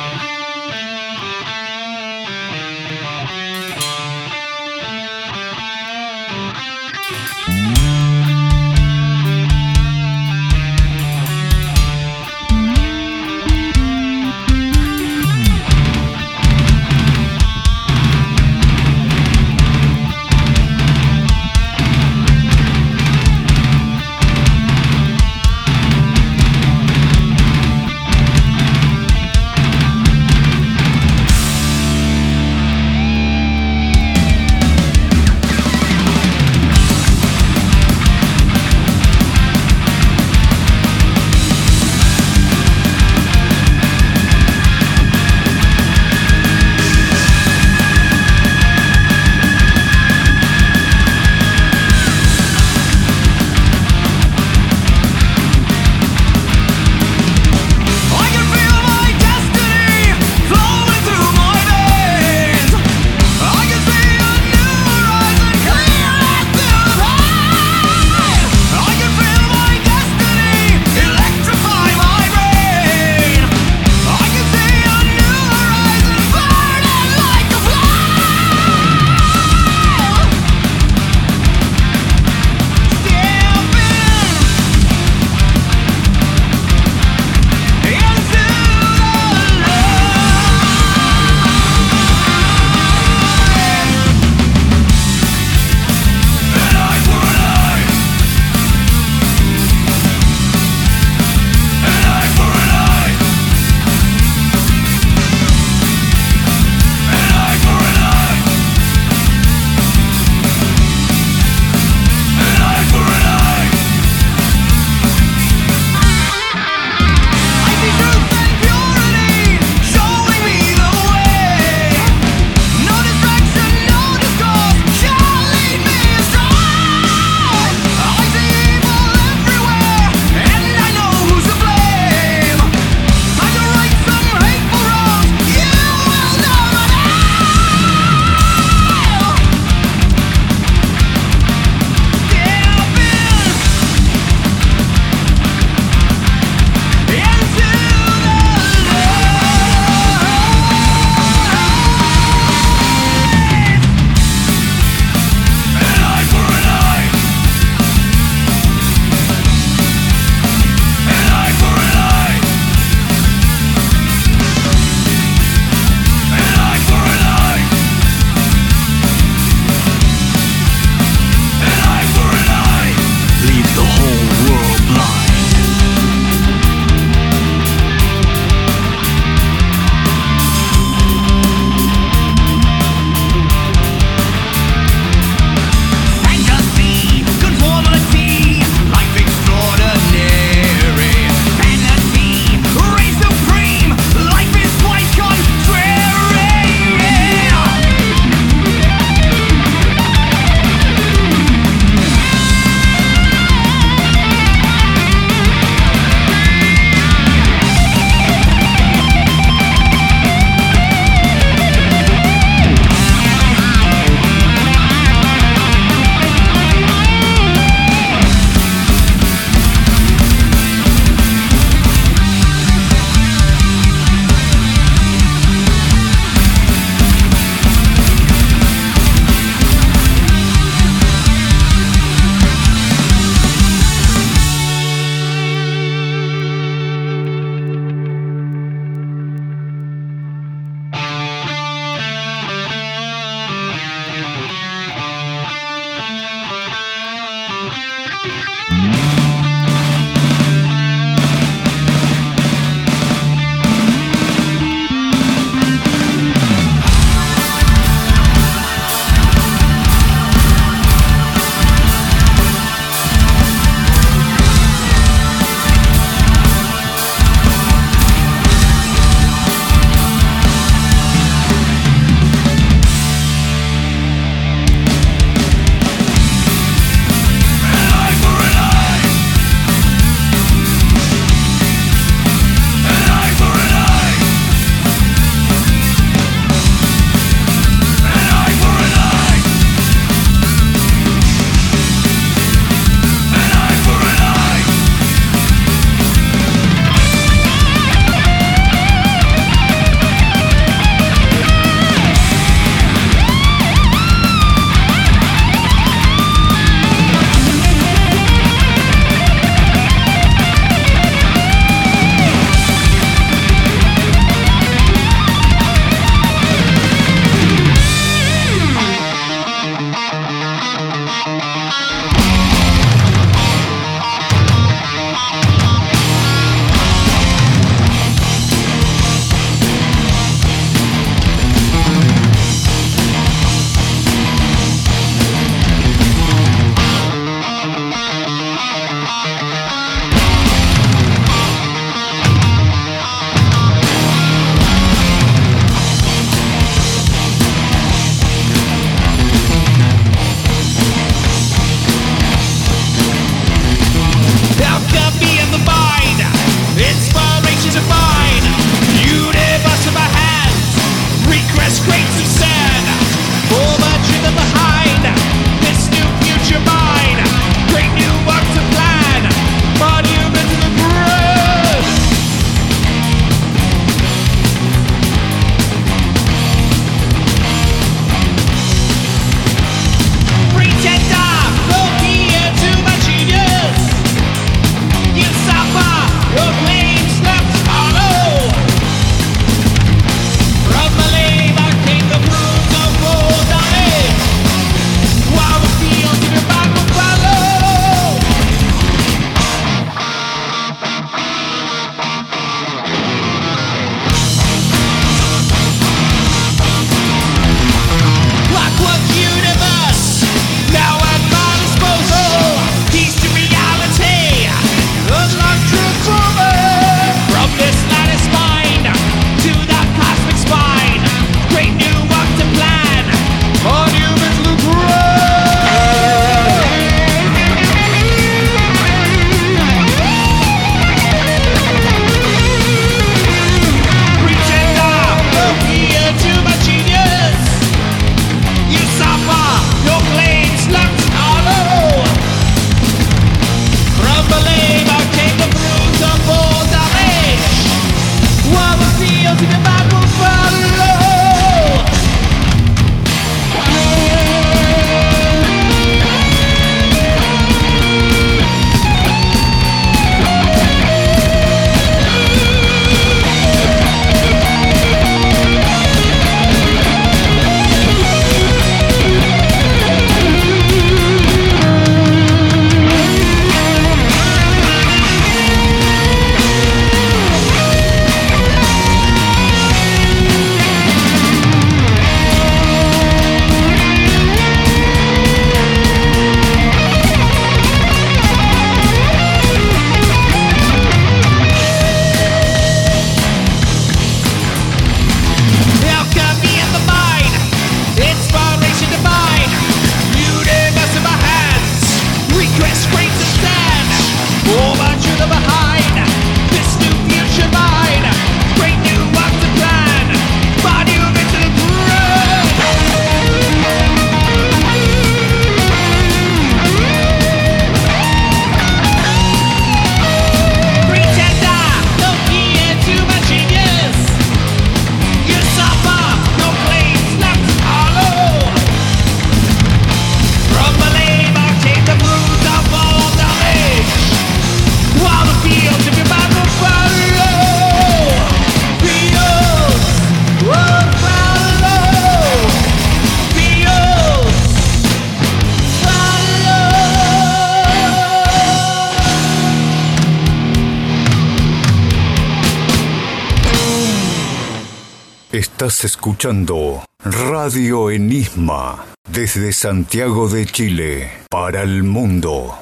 Escuchando Radio Enigma desde Santiago de Chile para el mundo.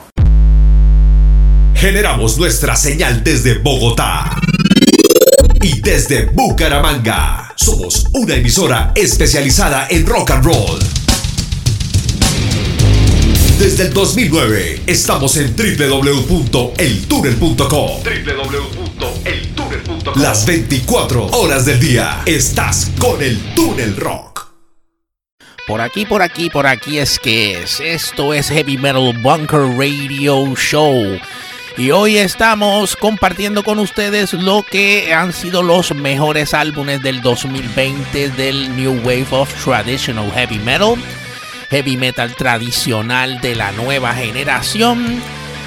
Generamos nuestra señal desde Bogotá y desde Bucaramanga. Somos una emisora especializada en rock and roll. Desde el 2009 estamos en www.eltunnel.com. www.eltunnel.com. Las 24 horas del día estás con el Túnel Rock.
Por aquí, por aquí, por aquí es que es. Esto es Heavy Metal Bunker Radio Show. Y hoy estamos compartiendo con ustedes lo que han sido los mejores álbumes del 2020 del New Wave of Traditional Heavy Metal heavy metal tradicional de la nueva generación,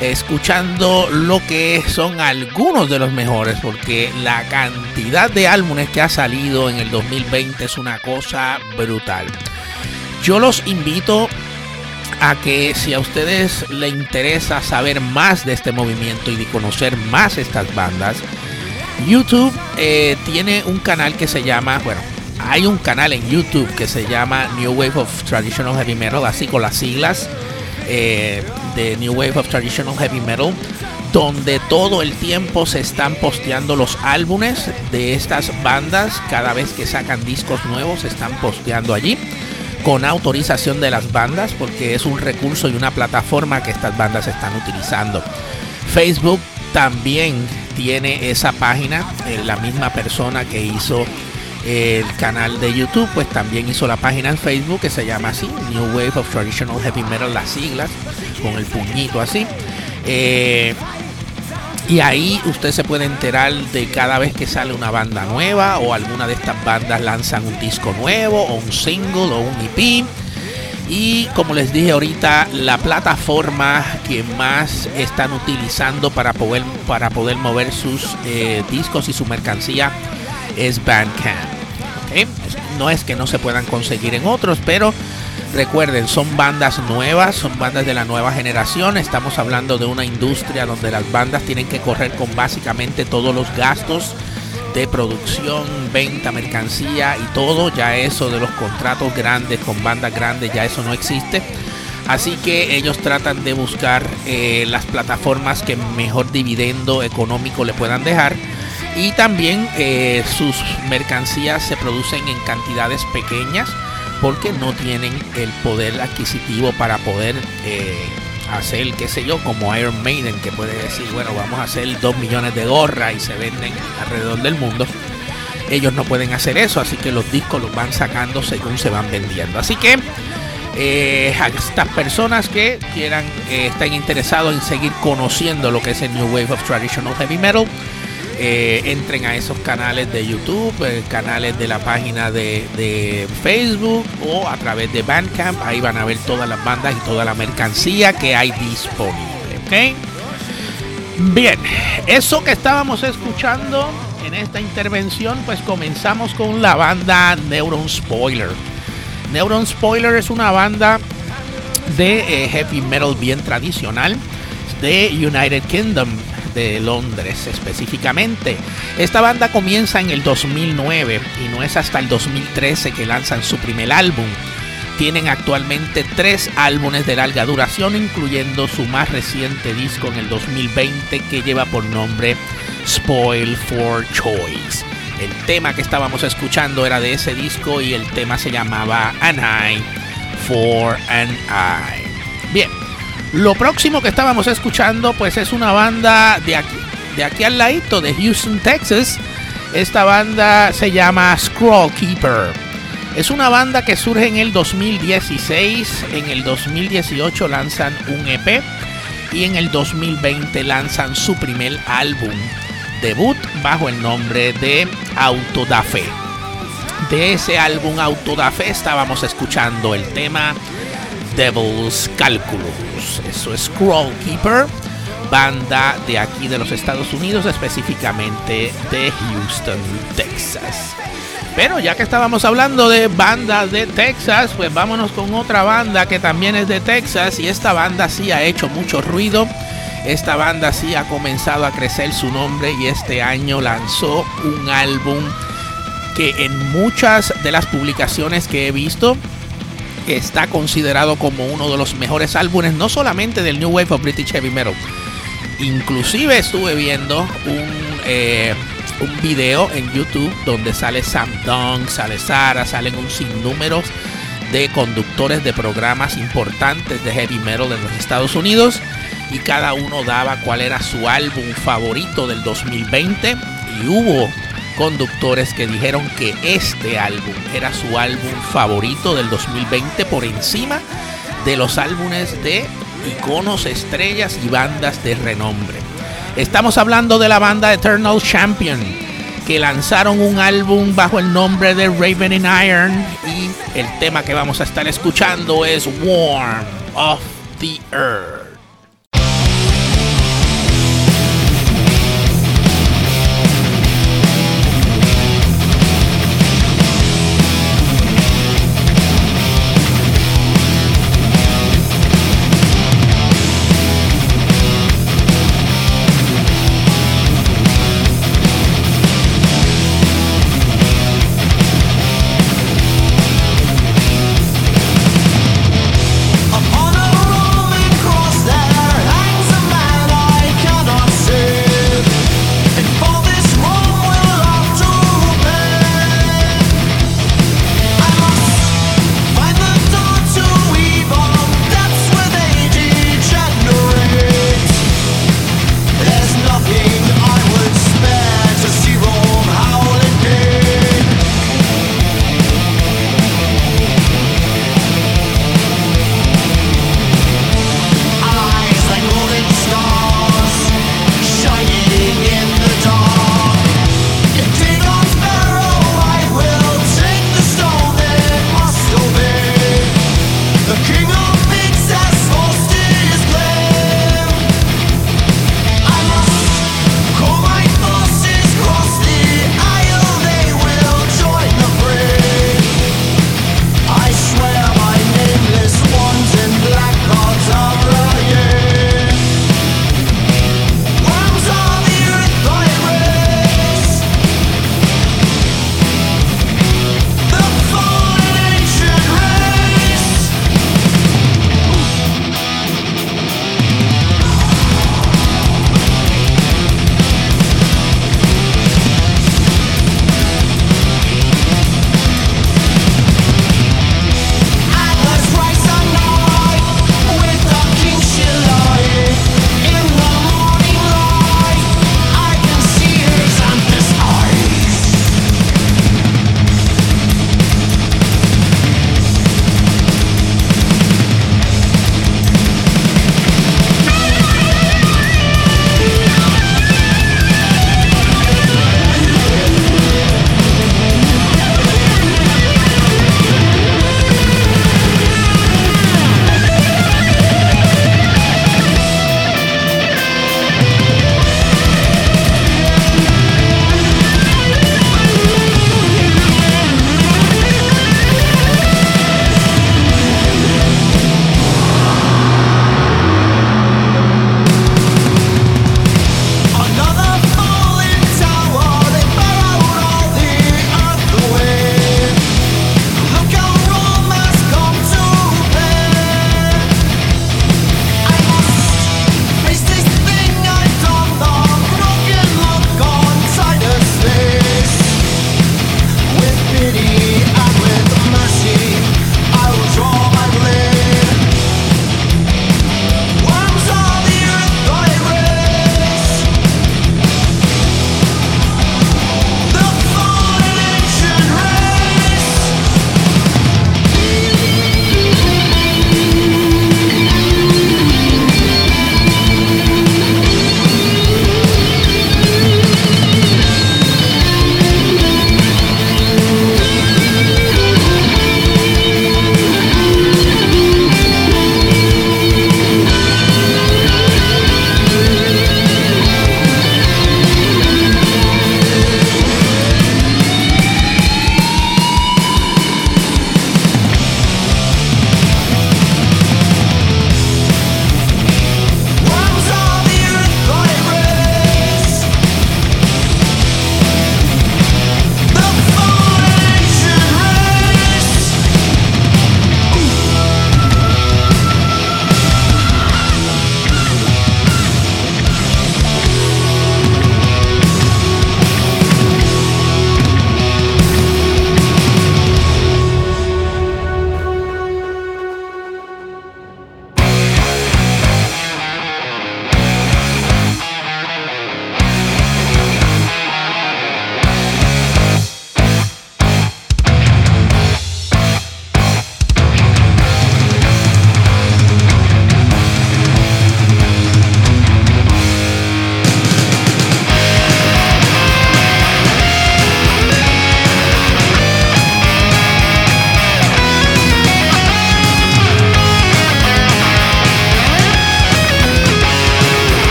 escuchando lo que son algunos de los mejores, porque la cantidad de álbumes que ha salido en el 2020 es una cosa brutal. Yo los invito a que si a ustedes les interesa saber más de este movimiento y de conocer más estas bandas, YouTube eh, tiene un canal que se llama, bueno, hay un canal en YouTube que se llama New Wave of Traditional Heavy Metal, así con las siglas eh, de New Wave of Traditional Heavy Metal, donde todo el tiempo se están posteando los álbumes de estas bandas. Cada vez que sacan discos nuevos, se están posteando allí con autorización de las bandas, porque es un recurso y una plataforma que estas bandas están utilizando. Facebook también tiene esa página, eh, la misma persona que hizo el canal de YouTube pues también hizo la página en Facebook que se llama así, New Wave of Traditional Heavy Metal, las siglas, con el puñito así. Eh, y ahí usted se puede enterar de cada vez que sale una banda nueva o alguna de estas bandas lanzan un disco nuevo o un single o un EP. Y como les dije ahorita, la plataforma que más están utilizando para poder, para poder mover sus eh, discos y su mercancía es Bandcamp. No es que no se puedan conseguir en otros, pero recuerden, son bandas nuevas, son bandas de la nueva generación. Estamos hablando de una industria donde las bandas tienen que correr con básicamente todos los gastos de producción, venta, mercancía y todo. Ya eso de los contratos grandes con bandas grandes, ya eso no existe. Así que ellos tratan de buscar eh, las plataformas que mejor dividendo económico le puedan dejar y también eh, sus mercancías se producen en cantidades pequeñas porque no tienen el poder adquisitivo para poder eh, hacer, qué sé yo, como Iron Maiden, que puede decir, bueno, vamos a hacer 2 millones de gorras y se venden alrededor del mundo. Ellos no pueden hacer eso, así que los discos los van sacando según se van vendiendo. Así que eh, a estas personas que quieran, estén interesados en seguir conociendo lo que es el New Wave of Traditional Heavy Metal, eh, entren a esos canales de YouTube, eh, canales de la página de, de, Facebook o a través de Bandcamp. Ahí van a ver todas las bandas y toda la mercancía que hay disponible. Bien, eso que estábamos escuchando en esta intervención, pues comenzamos con la banda Neuron Spoiler. Neuron Spoiler es una banda de eh, heavy metal bien tradicional de United Kingdom de Londres específicamente. Esta banda comienza en el 2009 y no es hasta el 2013 que lanzan su primer álbum. Tienen actualmente tres álbumes de larga duración, incluyendo su más reciente disco en el 2020 que lleva por nombre Spoil for Choice. El tema que estábamos escuchando era de ese disco y el tema se llamaba An Eye for an Eye. Bien, lo próximo que estábamos escuchando pues es una banda de aquí, de aquí al ladito de Houston, Texas. Esta banda se llama Scroll Keeper. Es una banda que surge en el 2016, en el 2018 lanzan un EP y en el 2020 lanzan su primer álbum debut bajo el nombre de Autodafé. De ese álbum Autodafé estábamos escuchando el tema Devil's Calculus. Eso es Scroll Keeper, banda de aquí de los Estados Unidos, específicamente de Houston, Texas. Pero ya que estábamos hablando de bandas de Texas, pues vámonos con otra banda que también es de Texas y esta banda sí ha hecho mucho ruido. Esta banda sí ha comenzado a crecer su nombre y este año lanzó un álbum que en muchas de las publicaciones que he visto está considerado como uno de los mejores álbumes, no solamente del New Wave of British Heavy Metal. Inclusive estuve viendo un, eh, un video en YouTube donde sale Sam Dunk, sale Sara, salen un sinnúmero de conductores de programas importantes de heavy metal en los Estados Unidos y cada uno daba cuál era su álbum favorito del 2020 y hubo conductores que dijeron que este álbum era su álbum favorito del 2020 por encima de los álbumes de iconos, estrellas y bandas de renombre. Estamos hablando de la banda Eternal Champion, que lanzaron un álbum bajo el nombre de Raven in Iron y el tema que vamos a estar escuchando es Warm of the Earth.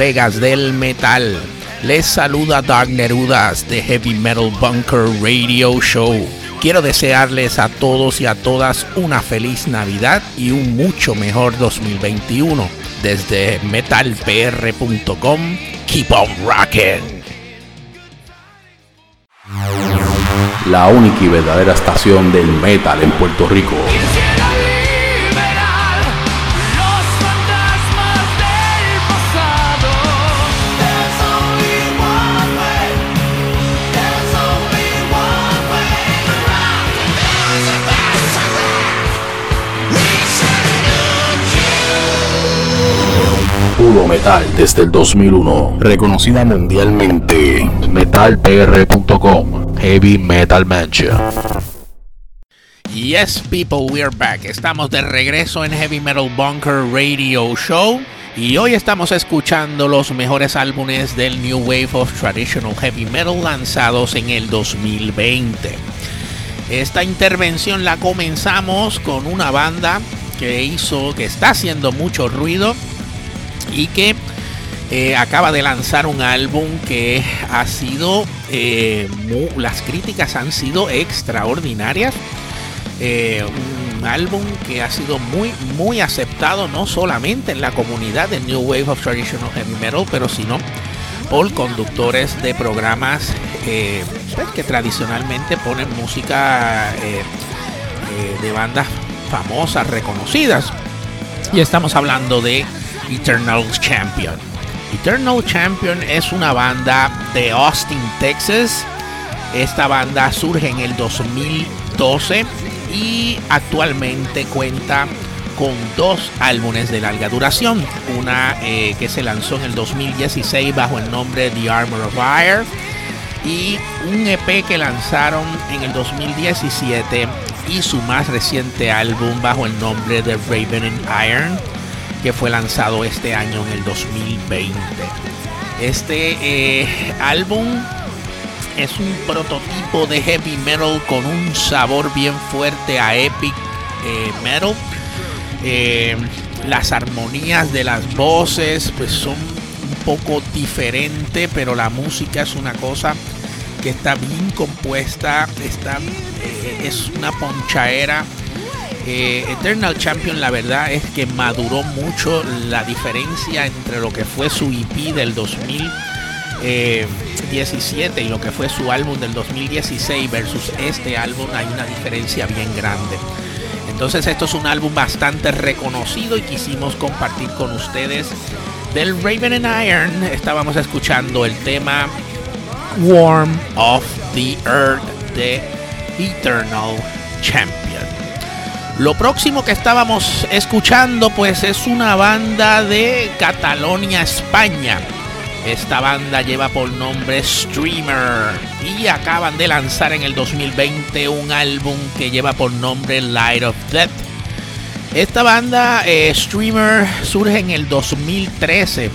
Colegas del metal. Les saluda Dark Nerudas de Heavy Metal Bunker Radio Show. Quiero desearles a todos y a todas una feliz Navidad y un mucho mejor 2021. Desde metalpr.com, keep on rocking.
La única y verdadera estación del metal en Puerto Rico. Puro metal desde el 2001. Reconocida mundialmente. MetalPR.com. Heavy Metal Mansion.
Yes, people, we're back. Estamos de regreso en Heavy Metal Bunker Radio Show. Y hoy estamos escuchando los mejores álbumes del New Wave of Traditional Heavy Metal lanzados en el 2020. Esta intervención la comenzamos con una banda que hizo, que está haciendo mucho ruido y que eh, acaba de lanzar un álbum que ha sido, eh, las críticas han sido extraordinarias. Eh, un álbum que ha sido muy, muy aceptado no solamente en la comunidad de New Wave of Traditional Heavy Metal, pero sino por conductores de programas pues, que tradicionalmente ponen música de bandas famosas, reconocidas. Y estamos hablando de Eternal Champion. Eternal Champion es una banda de Austin, Texas. Esta banda surge en el 2012 y actualmente cuenta con dos álbumes de larga duración. Una eh, que se lanzó en el 2016 bajo el nombre The Armor of Fire y un EP que lanzaron en el 2017 y su más reciente álbum bajo el nombre de Raven and Iron que fue lanzado este año en el 2020. Este eh, álbum es un prototipo de heavy metal con un sabor bien fuerte a epic eh, metal. Eh, las armonías de las voces pues son un poco diferentes, pero la música es una cosa que está bien compuesta, es una ponchaera eh, Eternal Champion la verdad es que maduró mucho la diferencia entre lo que fue su EP del 2017 y lo que fue su álbum del 2016 versus este álbum hay una diferencia bien grande. Entonces esto es un álbum bastante reconocido y quisimos compartir con ustedes del Raven and Iron. Estábamos escuchando el tema Warm of the Earth de Eternal Champion. Lo próximo que estábamos escuchando pues es una banda de Catalonia, España. Esta banda lleva por nombre Streamer y acaban de lanzar en el 2020 un álbum que lleva por nombre Light of Death. Esta banda eh, Streamer surge en el 2013,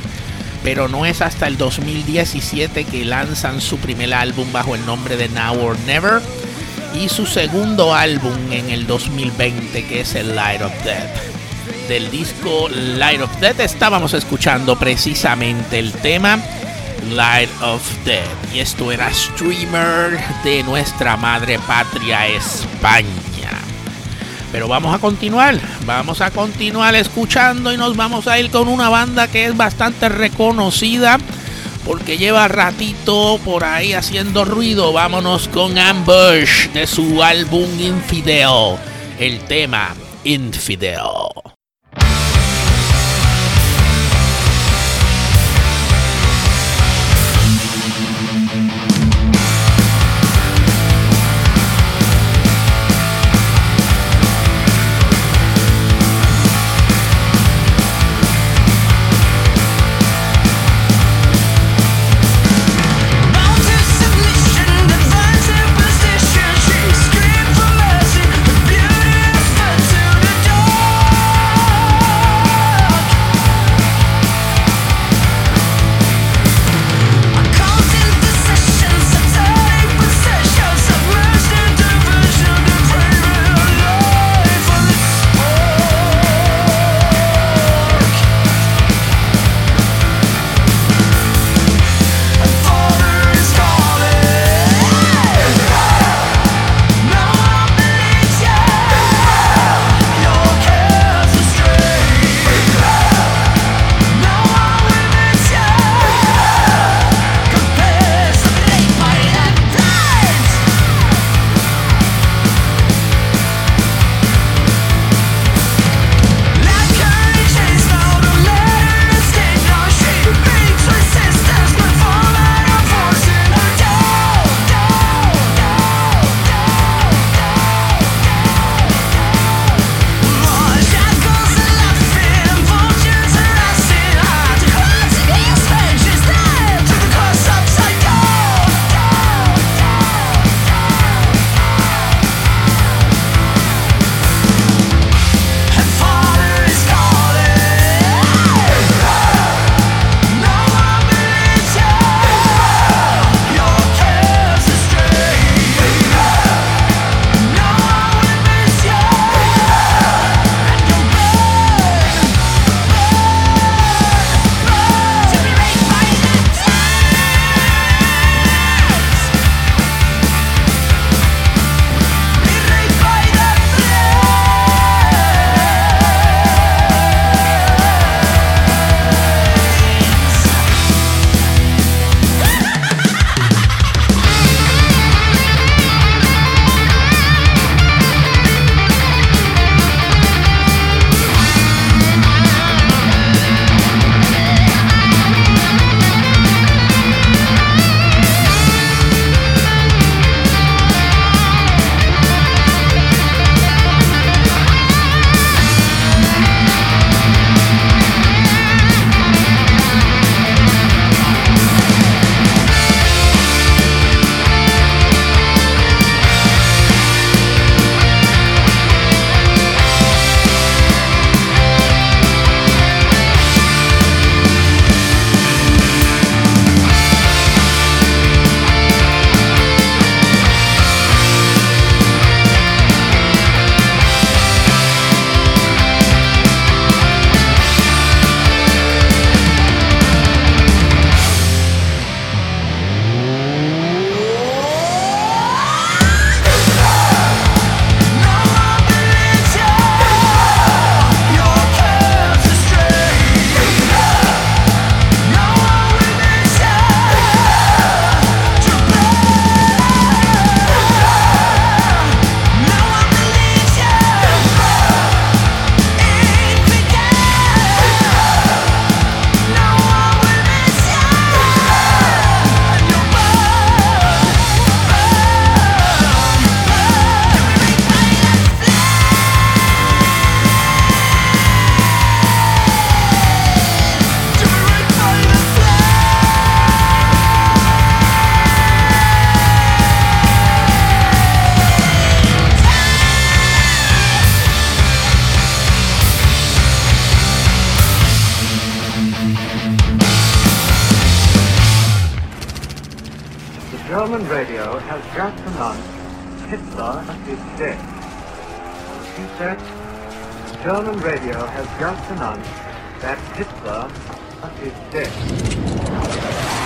pero no es hasta el 2017 que lanzan su primer álbum bajo el nombre de Now or Never y su segundo álbum en el 2020 que es el Light of Death. Del disco Light of Death estábamos escuchando precisamente el tema Light of Death y esto era Streamer de nuestra madre patria España. Pero vamos a continuar, vamos a continuar escuchando y nos vamos a ir con una banda que es bastante reconocida porque lleva ratito por ahí haciendo ruido. Vámonos con Ambush de su álbum Infidel, el tema Infidel.
German radio has just announced that Hitler is dead.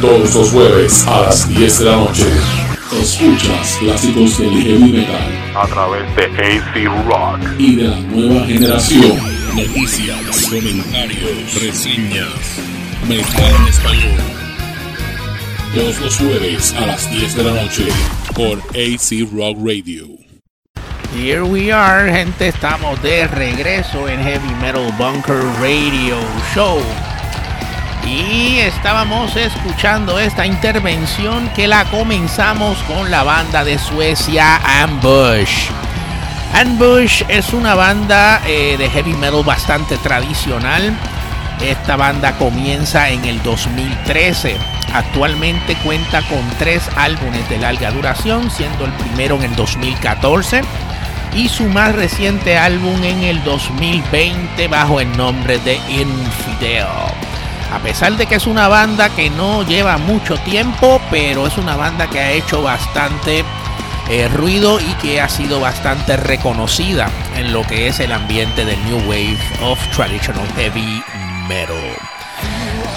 Todos los jueves a las 10 de la noche. Escuchas clásicos del heavy metal
a través de AC Rock
y de la nueva generación. Noticias, comentarios, reseñas, metal en español. Todos los jueves a las 10 de la noche por AC Rock Radio.
Here we are, gente, estamos de regreso en Heavy Metal Bunker Radio Show y estábamos escuchando esta intervención que la comenzamos con la banda de Suecia Ambush. Ambush es una banda eh, de heavy metal bastante tradicional. Esta banda comienza en el 2013. Actualmente cuenta con tres álbumes de larga duración, siendo el primero en el 2014 y su más reciente álbum en el 2020 bajo el nombre de Infidel. A pesar de que es una banda que no lleva mucho tiempo, pero es una banda que ha hecho bastante eh, ruido y que ha sido bastante reconocida en lo que es el ambiente del New Wave of Traditional Heavy Metal.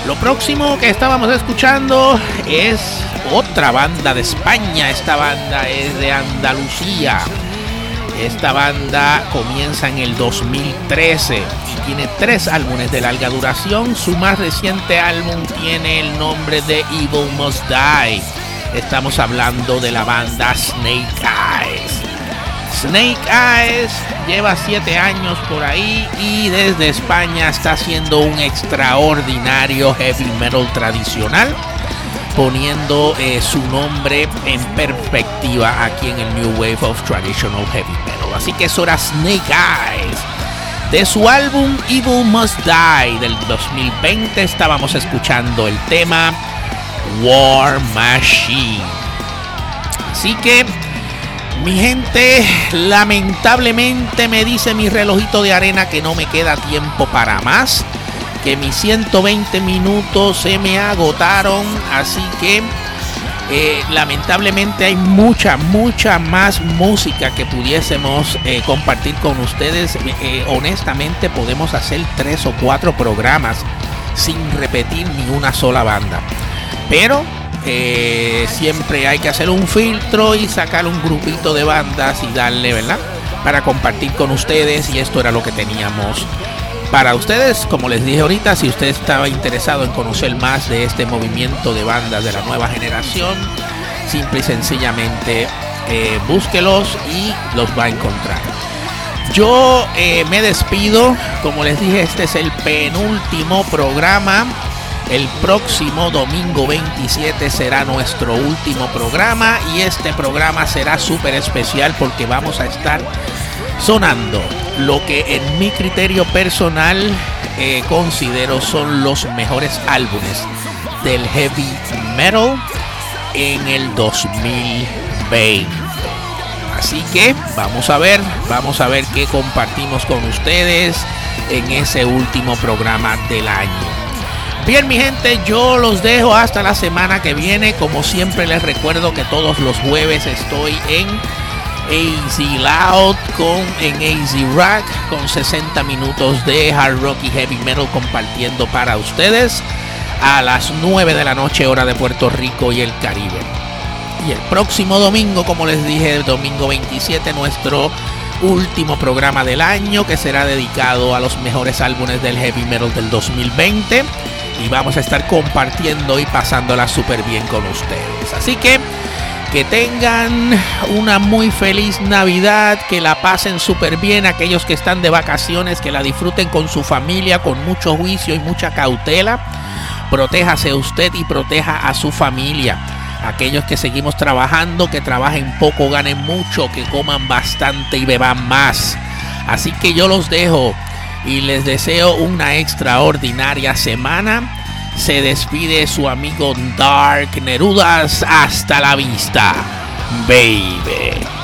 Lo próximo que estábamos escuchando es otra banda de España. Esta banda es de Andalucía. Esta banda comienza en el 2013 y tiene tres álbumes de larga duración. Su más reciente álbum tiene el nombre de Evil Must Die. Estamos hablando de la banda Snake Eyes. Snake Eyes lleva siete años por ahí y desde España está haciendo un extraordinario heavy metal tradicional poniendo eh, su nombre en perspectiva aquí en el New Wave of Traditional Heavy Metal. Así que eso era Snake Eyes. De su álbum Evil Must Die del 2020 estábamos escuchando el tema War Machine. Así que, mi gente, lamentablemente me dice mi relojito de arena que no me queda tiempo para más que mis 120 minutos se me agotaron, así que eh, lamentablemente hay mucha, mucha más música que pudiésemos eh, compartir con ustedes. Eh, honestamente podemos hacer tres o cuatro programas sin repetir ni una sola banda. Pero siempre hay que hacer un filtro y sacar un grupito de bandas y darle, ¿verdad? Para compartir con ustedes y esto era lo que teníamos para ustedes, como les dije ahorita, si usted estaba interesado en conocer más de este movimiento de bandas de la nueva generación, simple y sencillamente eh, búsquelos y los va a encontrar. Yo eh, me despido, como les dije, este es el penúltimo programa. El próximo domingo 27 será nuestro último programa y este programa será súper especial porque vamos a estar sonando lo que en mi criterio personal eh, considero son los mejores álbumes del heavy metal en el 2020. Así que vamos a ver, vamos a ver qué compartimos con ustedes en ese último programa del año. Bien, mi gente, yo los dejo hasta la semana que viene. Como siempre les recuerdo que todos los jueves estoy en AZ Loud con en AZ Rock con 60 minutos de hard rock y heavy metal compartiendo para ustedes a las 9 de la noche hora de Puerto Rico y el Caribe. Y el próximo domingo, como les dije, el domingo 27, nuestro último programa del año que será dedicado a los mejores álbumes del heavy metal del 2020 y vamos a estar compartiendo y pasándola súper bien con ustedes. Así que que tengan una muy feliz Navidad, que la pasen súper bien aquellos que están de vacaciones, que la disfruten con su familia, con mucho juicio y mucha cautela. Protéjase usted y proteja a su familia. Aquellos que seguimos trabajando, que trabajen poco, ganen mucho, que coman bastante y beban más. Así que yo los dejo y les deseo una extraordinaria semana se despide su amigo Dark Nerudas. Hasta la vista, baby.